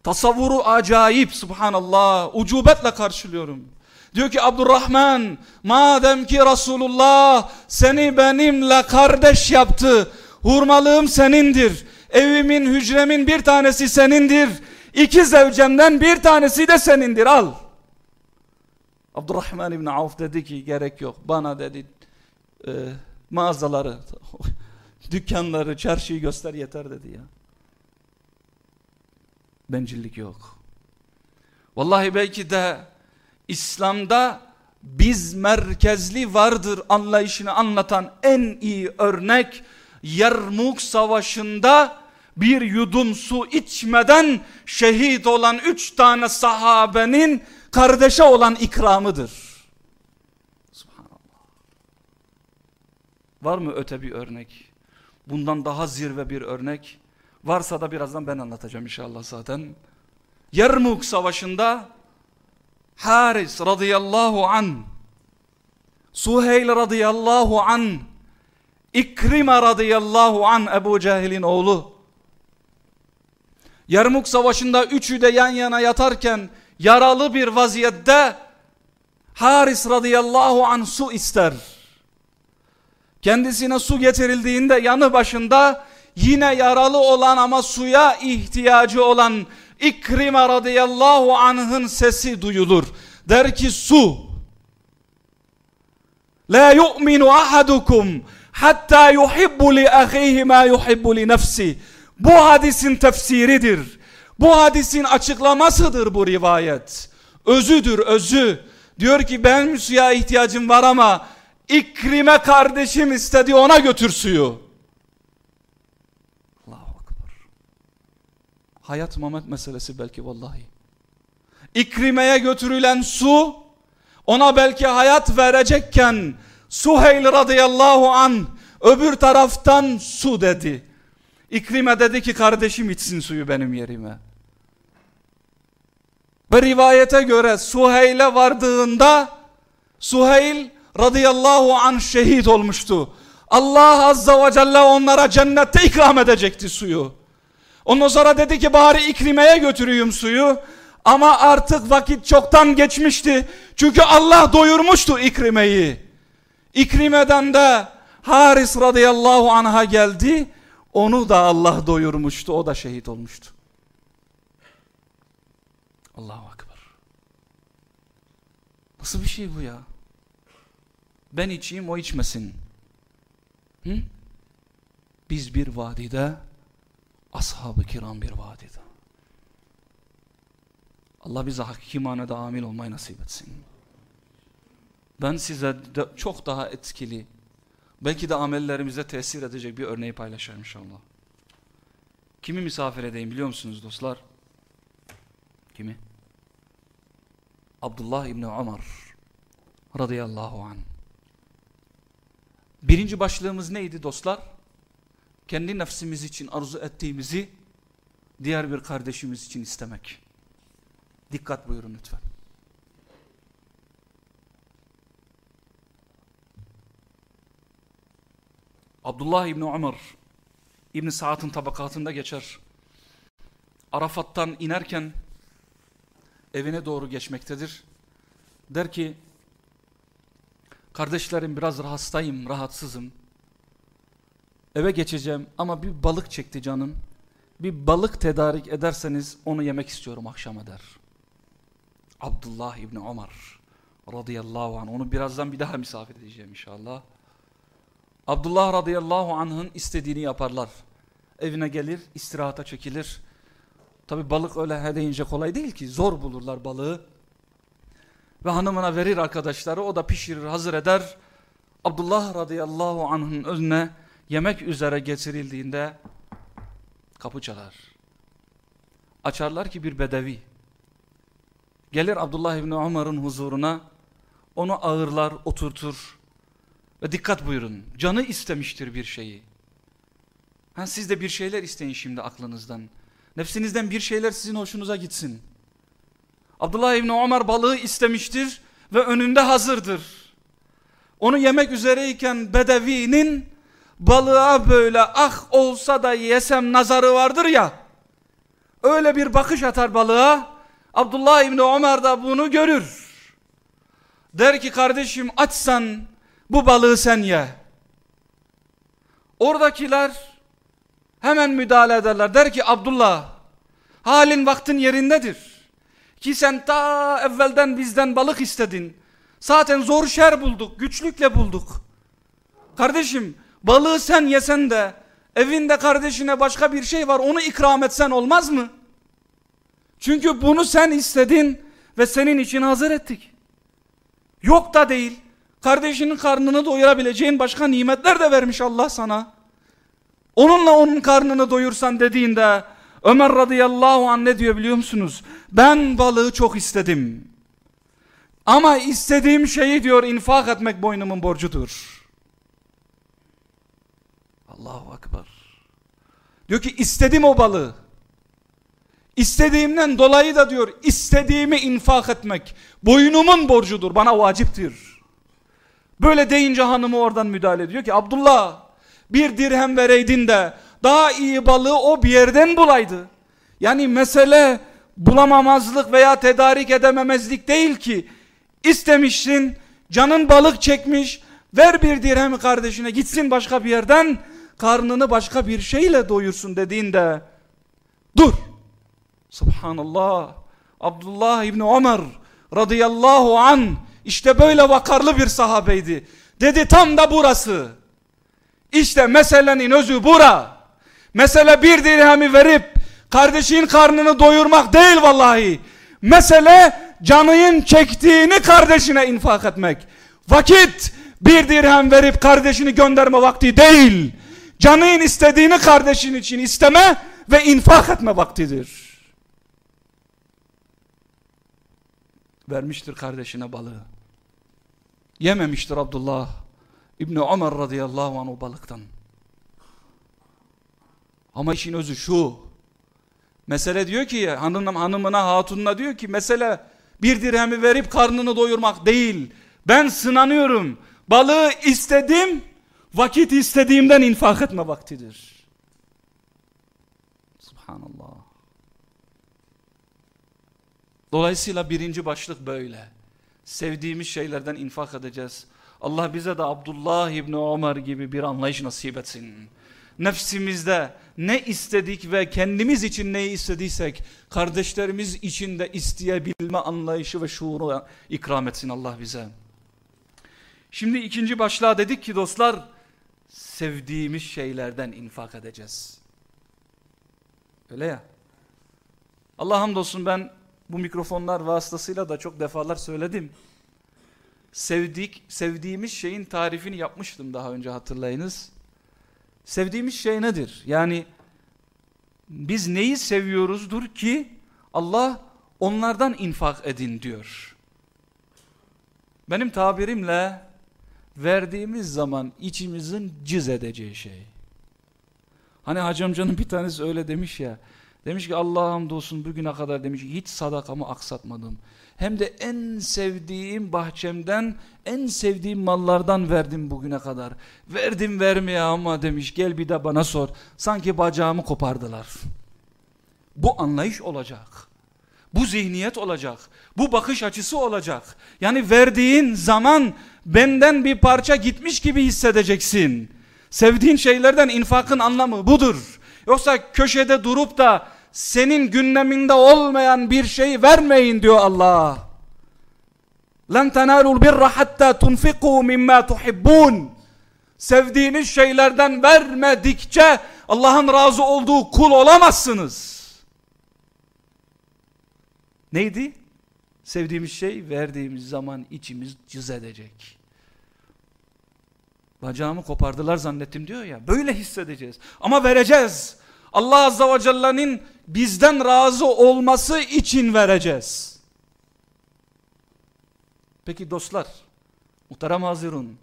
Tasavvuru acayip subhanallah. Ucubetle karşılıyorum. Diyor ki Abdurrahman madem ki Resulullah seni benimle kardeş yaptı. Hurmalığım senindir. Evimin hücremin bir tanesi senindir. İki zevcemden bir tanesi de senindir al. Abdurrahman İbni Avf dedi ki gerek yok. Bana dedi e, mağazaları, dükkanları, çarşıyı göster yeter dedi ya. Bencillik yok. Vallahi belki de İslam'da biz merkezli vardır anlayışını anlatan en iyi örnek Yermuk Savaşı'nda bir yudum su içmeden şehit olan üç tane sahabenin kardeşe olan ikramıdır. Subhanallah. Var mı öte bir örnek? Bundan daha zirve bir örnek. Varsa da birazdan ben anlatacağım inşallah zaten. Yermuk Savaşı'nda Haris radıyallahu an, Suheyl radıyallahu an, İkrime radıyallahu an Ebu Cehil'in oğlu. Yarmuk savaşında üçü de yan yana yatarken yaralı bir vaziyette Haris radıyallahu an su ister. Kendisine su getirildiğinde yanı başında yine yaralı olan ama suya ihtiyacı olan İkrime radıyallahu anh'ın sesi duyulur. Der ki su. La yu'minu ahadukum hatta yuhibbu li ahihi ma yuhibbu li nefsi. Bu hadisin tefsiridir. Bu hadisin açıklamasıdır bu rivayet. Özüdür özü. Diyor ki ben suya ihtiyacım var ama İkrime kardeşim istedi ona götür suyu. Hayat mamet meselesi belki vallahi. İkrimeye götürülen su ona belki hayat verecekken Suheyl radıyallahu an öbür taraftan su dedi. İkrime dedi ki kardeşim içsin suyu benim yerime. Ve rivayete göre Suheyl'e vardığında Suheyl radıyallahu an şehit olmuştu. Allah azza ve celle onlara cennette ikram edecekti suyu. Ondan sonra dedi ki bari ikrimeye götüreyim suyu. Ama artık vakit çoktan geçmişti. Çünkü Allah doyurmuştu ikrimeyi. İkrimeden de Haris radıyallahu anh'a geldi. Onu da Allah doyurmuştu. O da şehit olmuştu. Allahu Akbar. Nasıl bir şey bu ya? Ben içeyim o içmesin. Hı? Biz bir vadide, ashab-ı kiram bir vadide. Allah bize hakimanede amil olmayı nasip etsin. Ben size de çok daha etkili, belki de amellerimize tesir edecek bir örneği paylaşayım inşallah. Kimi misafir edeyim biliyor musunuz dostlar? Kimi? Abdullah İbni Ömer radıyallahu anh. Birinci başlığımız neydi dostlar? Kendi nefsimiz için arzu ettiğimizi diğer bir kardeşimiz için istemek. Dikkat buyurun lütfen. Abdullah İbni Ömer İbni Sa'd'ın tabakatında geçer. Arafat'tan inerken evine doğru geçmektedir. Der ki kardeşlerim biraz hastayım, rahatsızım. Eve geçeceğim ama bir balık çekti canım. Bir balık tedarik ederseniz onu yemek istiyorum akşama der. Abdullah İbni Ömer radıyallahu anh onu birazdan bir daha misafir edeceğim inşallah. Abdullah radıyallahu anh'ın istediğini yaparlar. Evine gelir, istirahata çekilir. Tabi balık öyle he deyince kolay değil ki. Zor bulurlar balığı. Ve hanımına verir arkadaşları. O da pişirir, hazır eder. Abdullah radıyallahu anh'ın önüne yemek üzere getirildiğinde kapı çalar. Açarlar ki bir bedevi. Gelir Abdullah İbni Ömer'in huzuruna. Onu ağırlar, oturtur. Ve dikkat buyurun. Canı istemiştir bir şeyi. Ha, siz de bir şeyler isteyin şimdi aklınızdan. Nefsinizden bir şeyler sizin hoşunuza gitsin. Abdullah İbni Ömer balığı istemiştir ve önünde hazırdır. Onu yemek üzereyken Bedevi'nin balığa böyle ah olsa da yesem nazarı vardır ya. Öyle bir bakış atar balığa. Abdullah İbni Ömer de bunu görür. Der ki kardeşim açsan bu balığı sen ye. Oradakiler Hemen müdahale ederler. Der ki Abdullah halin vaktin yerindedir. Ki sen ta evvelden bizden balık istedin. Zaten zor şer bulduk, güçlükle bulduk. Kardeşim balığı sen yesen de evinde kardeşine başka bir şey var onu ikram etsen olmaz mı? Çünkü bunu sen istedin ve senin için hazır ettik. Yok da değil. Kardeşinin karnını doyurabileceğin başka nimetler de vermiş Allah sana. Onunla onun karnını doyursan dediğinde Ömer radıyallahu anh ne diyor biliyor musunuz? Ben balığı çok istedim. Ama istediğim şeyi diyor infak etmek boynumun borcudur. Allahu Akbar. Diyor ki istedim o balığı. İstediğimden dolayı da diyor istediğimi infak etmek boynumun borcudur bana vaciptir. Böyle deyince hanımı oradan müdahale ediyor ki Abdullah bir dirhem vereydin de daha iyi balığı o bir yerden bulaydı. Yani mesele bulamamazlık veya tedarik edememezlik değil ki. İstemişsin, canın balık çekmiş, ver bir dirhemi kardeşine gitsin başka bir yerden, karnını başka bir şeyle doyursun dediğinde, dur. Subhanallah. Abdullah İbni Ömer radıyallahu an işte böyle vakarlı bir sahabeydi. Dedi tam da burası. İşte meselenin özü bura. Mesele bir dirhemi verip kardeşin karnını doyurmak değil vallahi. Mesele canının çektiğini kardeşine infak etmek. Vakit bir dirhem verip kardeşini gönderme vakti değil. Canın istediğini kardeşin için isteme ve infak etme vaktidir. Vermiştir kardeşine balığı. Yememiştir Abdullah. İbni Ömer radıyallahu anh o balıktan. Ama işin özü şu. Mesele diyor ki hanım, hanımına hatununa diyor ki mesele bir dirhemi verip karnını doyurmak değil. Ben sınanıyorum. Balığı istedim. Vakit istediğimden infak etme vaktidir. Subhanallah. Dolayısıyla birinci başlık böyle. Sevdiğimiz şeylerden infak edeceğiz. Allah bize de Abdullah İbni Ömer gibi bir anlayış nasip etsin. Nefsimizde ne istedik ve kendimiz için neyi istediysek kardeşlerimiz için de isteyebilme anlayışı ve şuuru ikram etsin Allah bize. Şimdi ikinci başlığa dedik ki dostlar sevdiğimiz şeylerden infak edeceğiz. Öyle ya. Allah hamdolsun ben bu mikrofonlar vasıtasıyla da çok defalar söyledim. Sevdik, sevdiğimiz şeyin tarifini yapmıştım daha önce hatırlayınız. Sevdiğimiz şey nedir? Yani biz neyi seviyoruzdur ki Allah onlardan infak edin diyor. Benim tabirimle verdiğimiz zaman içimizin cız edeceği şey. Hani Hacı amcanın bir tanesi öyle demiş ya. Demiş ki Allah'a hamdolsun bugüne kadar demiş hiç sadakamı aksatmadım. Hem de en sevdiğim bahçemden, en sevdiğim mallardan verdim bugüne kadar. Verdim vermeye ama demiş gel bir de bana sor. Sanki bacağımı kopardılar. Bu anlayış olacak. Bu zihniyet olacak. Bu bakış açısı olacak. Yani verdiğin zaman benden bir parça gitmiş gibi hissedeceksin. Sevdiğin şeylerden infakın anlamı budur. Yoksa köşede durup da senin gündeminde olmayan bir şey vermeyin diyor Allah. Lan tenalul birra hatta tunfiku mimma tuhibbun. Sevdiğiniz şeylerden vermedikçe Allah'ın razı olduğu kul olamazsınız. Neydi? Sevdiğimiz şey verdiğimiz zaman içimiz cız edecek. Bacağımı kopardılar zannettim diyor ya. Böyle hissedeceğiz. Ama vereceğiz. Allah Azze ve Celle'nin bizden razı olması için vereceğiz. Peki dostlar, muhterem hazirun,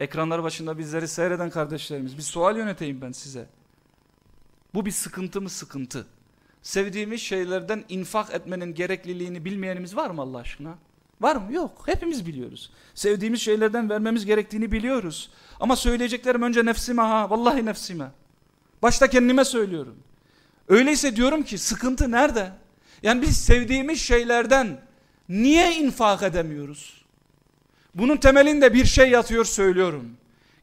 ekranlar başında bizleri seyreden kardeşlerimiz, bir sual yöneteyim ben size. Bu bir sıkıntı mı sıkıntı? Sevdiğimiz şeylerden infak etmenin gerekliliğini bilmeyenimiz var mı Allah aşkına? Var mı? Yok. Hepimiz biliyoruz. Sevdiğimiz şeylerden vermemiz gerektiğini biliyoruz. Ama söyleyeceklerim önce nefsime ha. Vallahi nefsime. Başta kendime söylüyorum. Öyleyse diyorum ki sıkıntı nerede? Yani biz sevdiğimiz şeylerden niye infak edemiyoruz? Bunun temelinde bir şey yatıyor söylüyorum.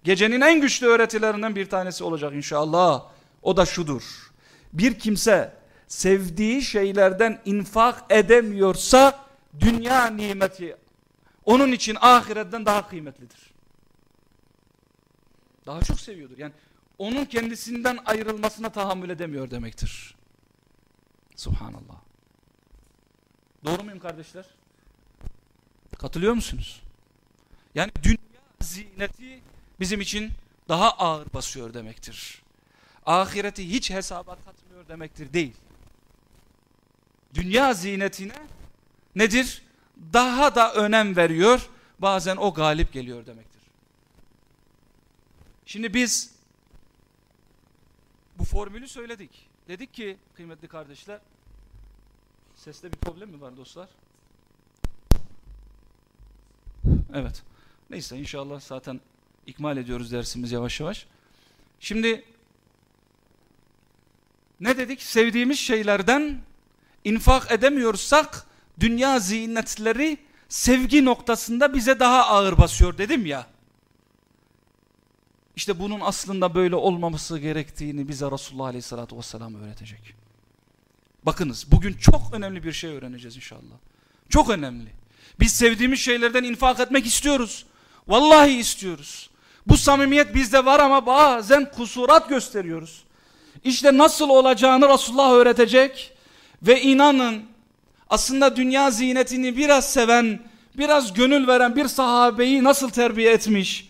Gecenin en güçlü öğretilerinden bir tanesi olacak inşallah. O da şudur. Bir kimse sevdiği şeylerden infak edemiyorsa dünya nimeti onun için ahiretten daha kıymetlidir. Daha çok seviyordur. Yani onun kendisinden ayrılmasına tahammül edemiyor demektir. Subhanallah. Doğru muyum kardeşler? Katılıyor musunuz? Yani dünya zineti bizim için daha ağır basıyor demektir. Ahireti hiç hesaba katmıyor demektir değil. Dünya zinetine nedir? Daha da önem veriyor. Bazen o galip geliyor demektir. Şimdi biz bu formülü söyledik. Dedik ki kıymetli kardeşler seste bir problem mi var dostlar? Evet. Neyse inşallah zaten ikmal ediyoruz dersimiz yavaş yavaş. Şimdi ne dedik? Sevdiğimiz şeylerden infak edemiyorsak dünya zinetleri sevgi noktasında bize daha ağır basıyor dedim ya. İşte bunun aslında böyle olmaması gerektiğini bize Resulullah Aleyhisselatü Vesselam öğretecek. Bakınız bugün çok önemli bir şey öğreneceğiz inşallah. Çok önemli. Biz sevdiğimiz şeylerden infak etmek istiyoruz. Vallahi istiyoruz. Bu samimiyet bizde var ama bazen kusurat gösteriyoruz. İşte nasıl olacağını Resulullah öğretecek. Ve inanın aslında dünya zinetini biraz seven, biraz gönül veren bir sahabeyi nasıl terbiye etmiş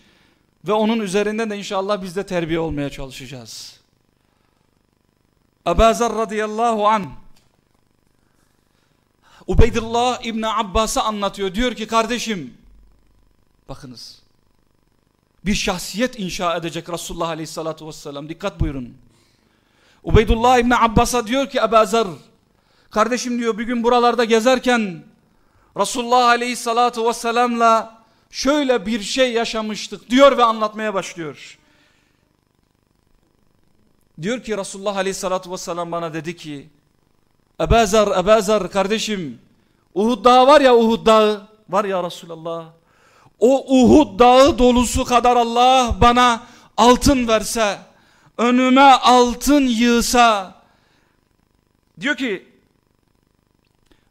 ve onun üzerinden de inşallah biz de terbiye olmaya çalışacağız. Ebu radıyallahu an Ubeydullah İbni Abbas'a anlatıyor. Diyor ki kardeşim bakınız bir şahsiyet inşa edecek Resulullah aleyhissalatu vesselam. Dikkat buyurun. Ubeydullah İbni Abbas'a diyor ki Ebu Zer Kardeşim diyor bir gün buralarda gezerken Resulullah Aleyhissalatu vesselam'la şöyle bir şey yaşamıştık diyor ve anlatmaya başlıyor. Diyor ki Resulullah aleyhissalatü vesselam bana dedi ki Ebazar, Ebazar kardeşim Uhud dağı var ya Uhud dağı var ya Resulallah. O Uhud dağı dolusu kadar Allah bana altın verse, önüme altın yığsa, diyor ki,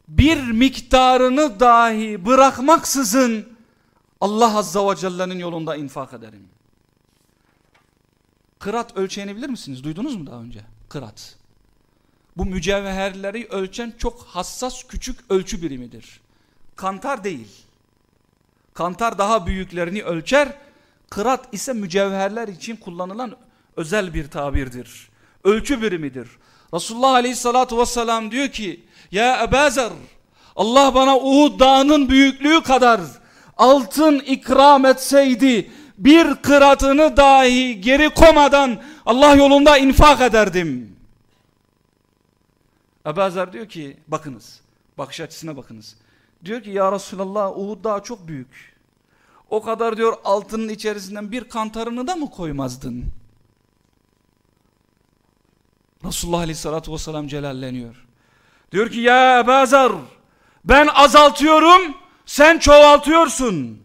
bir miktarını dahi bırakmaksızın Allah Azza ve Celle'nin yolunda infak ederim. Kırat ölçeğini bilir misiniz? Duydunuz mu daha önce? Kırat. Bu mücevherleri ölçen çok hassas küçük ölçü birimidir. Kantar değil. Kantar daha büyüklerini ölçer. Kırat ise mücevherler için kullanılan özel bir tabirdir. Ölçü birimidir. Resulullah aleyhissalatu vesselam diyor ki Ya Ebezer Allah bana Uhud dağının büyüklüğü kadar altın ikram etseydi bir kıratını dahi geri komadan Allah yolunda infak ederdim. Ebu diyor ki bakınız bakış açısına bakınız. Diyor ki ya Resulallah Uhud daha çok büyük. O kadar diyor altının içerisinden bir kantarını da mı koymazdın? Resulullah Aleyhisselatü Vesselam celalleniyor. Diyor ki ya Ebu ben azaltıyorum sen çoğaltıyorsun.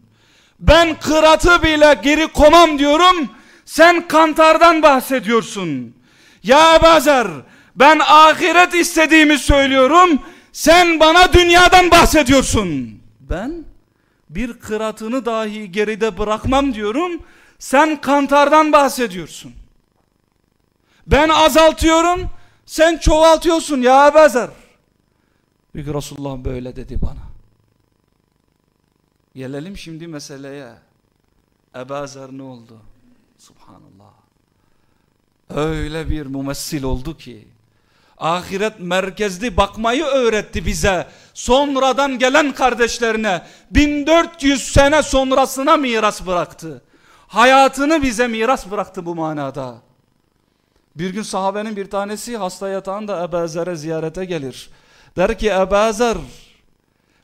Ben kıratı bile geri komam diyorum sen kantardan bahsediyorsun. Ya Ebu ben ahiret istediğimi söylüyorum. Sen bana dünyadan bahsediyorsun. Ben bir kıratını dahi geride bırakmam diyorum. Sen kantardan bahsediyorsun. Ben azaltıyorum. Sen çoğaltıyorsun ya Ebezer. Çünkü Resulullah böyle dedi bana. Gelelim şimdi meseleye. Ebezer ne oldu? Subhanallah. Öyle bir mumessil oldu ki ahiret merkezli bakmayı öğretti bize. Sonradan gelen kardeşlerine 1400 sene sonrasına miras bıraktı. Hayatını bize miras bıraktı bu manada. Bir gün sahabenin bir tanesi hasta yatağında Ebezer'e ziyarete gelir. Der ki Ebezer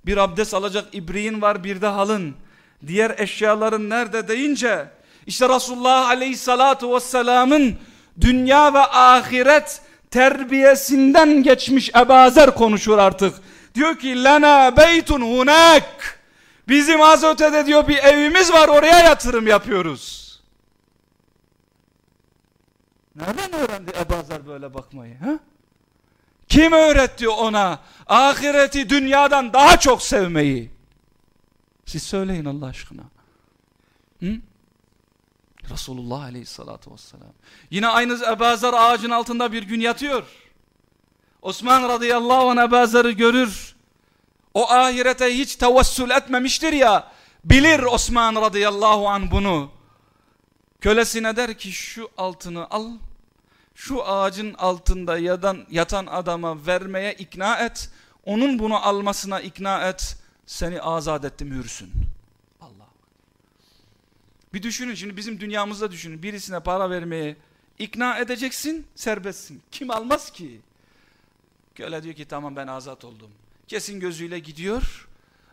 bir abdest alacak ibriğin var bir de halın. Diğer eşyaların nerede deyince işte Resulullah aleyhissalatu vesselamın dünya ve ahiret terbiyesinden geçmiş Ebazer konuşur artık. Diyor ki lena beytun hunak. Bizim az ötede diyor bir evimiz var oraya yatırım yapıyoruz. Nereden öğrendi Ebazer böyle bakmayı? Ha? Kim öğretti ona ahireti dünyadan daha çok sevmeyi? Siz söyleyin Allah aşkına. Hı? Resulullah aleyhissalatu vesselam. Yine aynı Ebazar ağacın altında bir gün yatıyor. Osman radıyallahu anh Ebazar'ı görür. O ahirete hiç tevessül etmemiştir ya. Bilir Osman radıyallahu anh bunu. Kölesine der ki şu altını al. Şu ağacın altında yatan, yatan adama vermeye ikna et. Onun bunu almasına ikna et. Seni azat ettim hürsün. Bir düşünün şimdi bizim dünyamızda düşünün. Birisine para vermeye ikna edeceksin serbestsin. Kim almaz ki? Köle diyor ki tamam ben azat oldum. Kesin gözüyle gidiyor.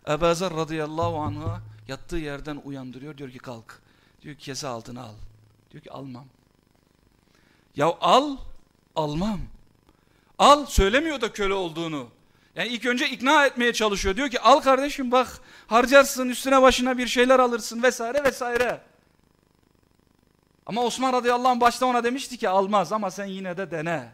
Ebu Zer radıyallahu anh'a yattığı yerden uyandırıyor. Diyor ki kalk. Diyor ki kese altına al. Diyor ki almam. Ya al, almam. Al, söylemiyor da köle olduğunu. Yani ilk önce ikna etmeye çalışıyor. Diyor ki al kardeşim bak harcarsın üstüne başına bir şeyler alırsın vesaire vesaire. Ama Osman radıyallahu anh başta ona demişti ki almaz ama sen yine de dene.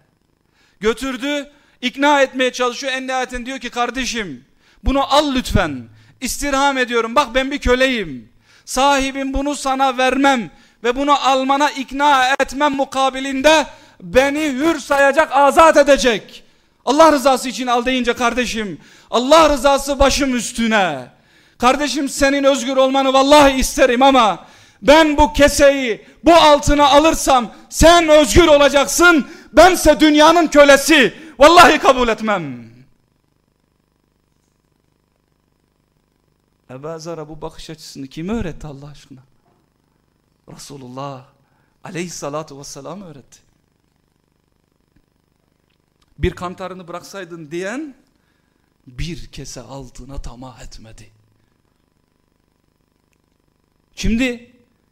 Götürdü ikna etmeye çalışıyor en nihayetinde diyor ki kardeşim bunu al lütfen. İstirham ediyorum bak ben bir köleyim. Sahibim bunu sana vermem ve bunu almana ikna etmem mukabilinde beni hür sayacak azat edecek. Allah rızası için al deyince kardeşim Allah rızası başım üstüne. Kardeşim senin özgür olmanı vallahi isterim ama ben bu keseyi bu altını alırsam sen özgür olacaksın bense dünyanın kölesi vallahi kabul etmem. Ebu Zara bu bakış açısını kim öğretti Allah aşkına? Resulullah aleyhissalatu vesselam öğretti bir kantarını bıraksaydın diyen bir kese altına tamah etmedi. Şimdi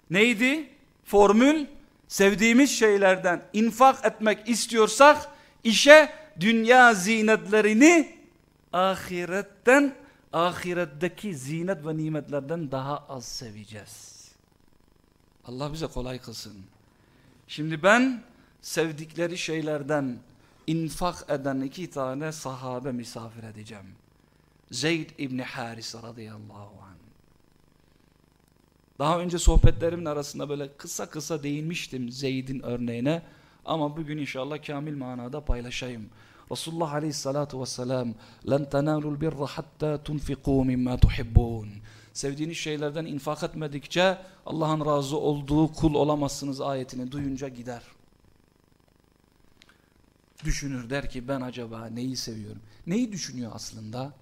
neydi? Formül sevdiğimiz şeylerden infak etmek istiyorsak işe dünya zinetlerini ahiretten ahiretteki zinet ve nimetlerden daha az seveceğiz. Allah bize kolay kılsın. Şimdi ben sevdikleri şeylerden infak eden iki tane sahabe misafir edeceğim. Zeyd İbni Haris radıyallahu anh. Daha önce sohbetlerimin arasında böyle kısa kısa değinmiştim Zeyd'in örneğine. Ama bugün inşallah kamil manada paylaşayım. Resulullah aleyhissalatu vesselam لَنْ تَنَالُوا الْبِرَّ حَتَّى تُنْفِقُوا مِمَّا تُحِبُّونَ Sevdiğiniz şeylerden infak etmedikçe Allah'ın razı olduğu kul olamazsınız ayetini duyunca gider. Düşünür der ki ben acaba neyi seviyorum? Neyi düşünüyor aslında?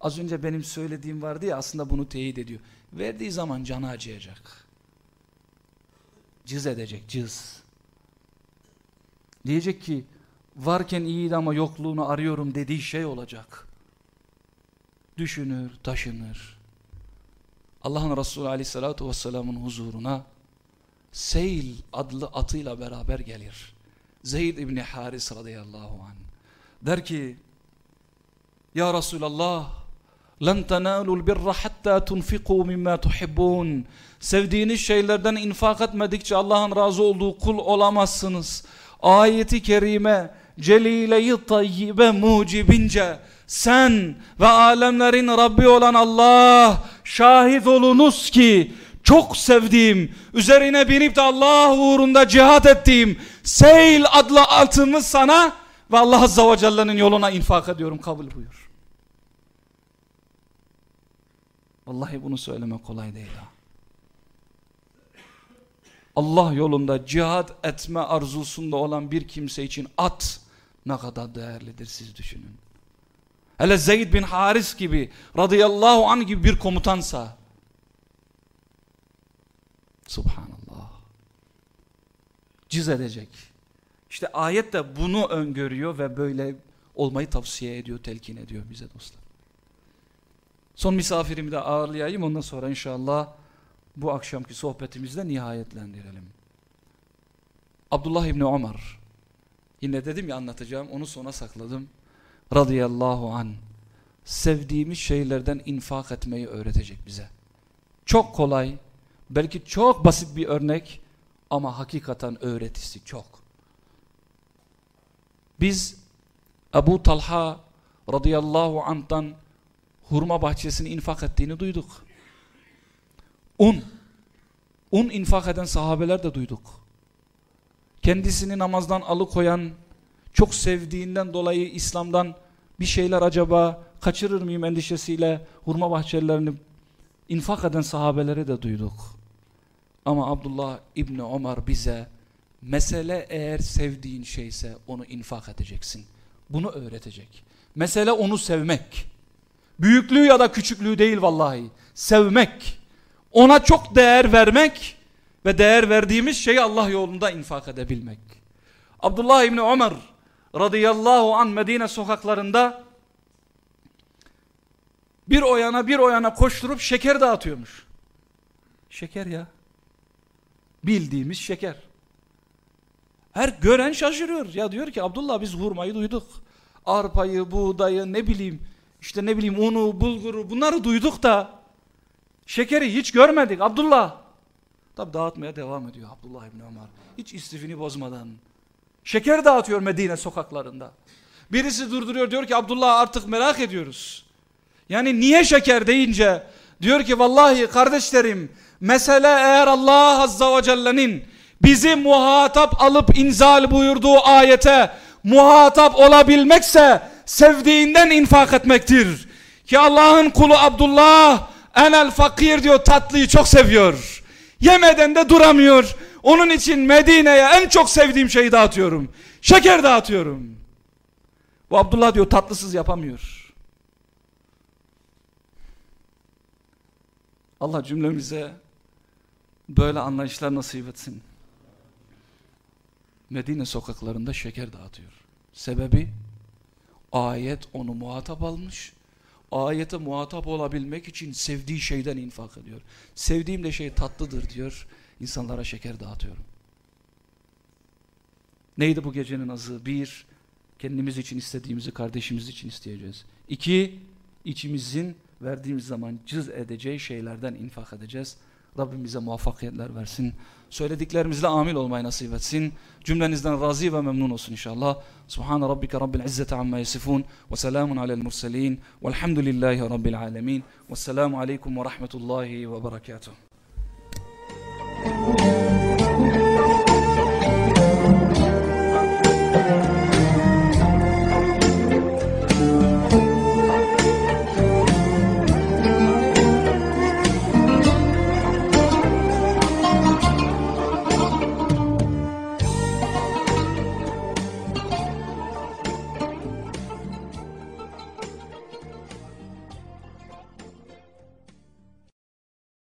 Az önce benim söylediğim vardı ya aslında bunu teyit ediyor. Verdiği zaman canı acıyacak. Cız edecek, cız. Diyecek ki varken iyiydi ama yokluğunu arıyorum dediği şey olacak. Düşünür, taşınır. Allah'ın Resulü aleyhissalatu vesselamın huzuruna Seyl adlı atıyla beraber gelir. Zeyd İbni Haris radıyallahu anh. Der ki Ya Resulallah لَنْ تَنَالُوا الْبِرَّ حَتَّى تُنْفِقُوا مِمَّا تُحِبُّونَ Sevdiğiniz şeylerden infak etmedikçe Allah'ın razı olduğu kul olamazsınız. Ayeti kerime celile-i tayyibe mucibince sen ve alemlerin Rabbi olan Allah şahit olunuz ki çok sevdiğim, üzerine binip de Allah uğrunda cihat ettiğim Seyl adlı altımız sana ve Allah Azza ve Celle'nin yoluna infak ediyorum kabul buyur. Vallahi bunu söyleme kolay değil ha. Allah yolunda cihat etme arzusunda olan bir kimse için at ne kadar değerlidir siz düşünün. Hele Zeyd bin Haris gibi radıyallahu anh gibi bir komutansa Subhanallah ciz edecek. İşte ayet de bunu öngörüyor ve böyle olmayı tavsiye ediyor, telkin ediyor bize dostlar. Son misafirimi de ağırlayayım ondan sonra inşallah bu akşamki sohbetimizde nihayetlendirelim. Abdullah İbni Ömer yine dedim ya anlatacağım onu sona sakladım. Radıyallahu an sevdiğimiz şeylerden infak etmeyi öğretecek bize. Çok kolay belki çok basit bir örnek ama hakikaten öğretisi çok. Biz Ebu Talha radıyallahu anh'tan hurma bahçesini infak ettiğini duyduk. Un. Un infak eden sahabeler de duyduk. Kendisini namazdan alıkoyan, çok sevdiğinden dolayı İslam'dan bir şeyler acaba kaçırır mıyım endişesiyle hurma bahçelerini infak eden sahabeleri de duyduk. Ama Abdullah İbni Ömer bize mesele eğer sevdiğin şeyse onu infak edeceksin. Bunu öğretecek. Mesele onu sevmek. Büyüklüğü ya da küçüklüğü değil vallahi. Sevmek. Ona çok değer vermek ve değer verdiğimiz şeyi Allah yolunda infak edebilmek. Abdullah İbni Ömer radıyallahu an Medine sokaklarında bir o yana bir o yana koşturup şeker dağıtıyormuş. Şeker ya. Bildiğimiz şeker. Her gören şaşırıyor. Ya diyor ki Abdullah biz hurmayı duyduk. Arpayı, buğdayı ne bileyim işte ne bileyim unu, bulguru bunları duyduk da şekeri hiç görmedik Abdullah. Tabi dağıtmaya devam ediyor Abdullah İbni Ömer. Hiç istifini bozmadan. Şeker dağıtıyor Medine sokaklarında. Birisi durduruyor diyor ki Abdullah artık merak ediyoruz. Yani niye şeker deyince diyor ki vallahi kardeşlerim mesele eğer Allah Azza ve Celle'nin bizi muhatap alıp inzal buyurduğu ayete muhatap olabilmekse sevdiğinden infak etmektir. Ki Allah'ın kulu Abdullah enel fakir diyor tatlıyı çok seviyor. Yemeden de duramıyor. Onun için Medine'ye en çok sevdiğim şeyi dağıtıyorum. Şeker dağıtıyorum. Bu Abdullah diyor tatlısız yapamıyor. Allah cümlemize böyle anlayışlar nasip etsin. Medine sokaklarında şeker dağıtıyor. Sebebi ayet onu muhatap almış. Ayete muhatap olabilmek için sevdiği şeyden infak ediyor. Sevdiğim de şey tatlıdır diyor. İnsanlara şeker dağıtıyorum. Neydi bu gecenin azı? Bir, kendimiz için istediğimizi kardeşimiz için isteyeceğiz. İki, içimizin verdiğimiz zaman cız edeceği şeylerden infak edeceğiz. Rabbim bize muvaffakiyetler versin. Söylediklerimizle amil olmayı nasip etsin. Cümlenizden razı ve memnun olsun inşallah. Subhan rabbike rabbil izzeti amma yasifun ve selamun alel murselin velhamdülillahi rabbil alemin. Vesselamu aleyküm ve rahmetullahi ve berekatuhu.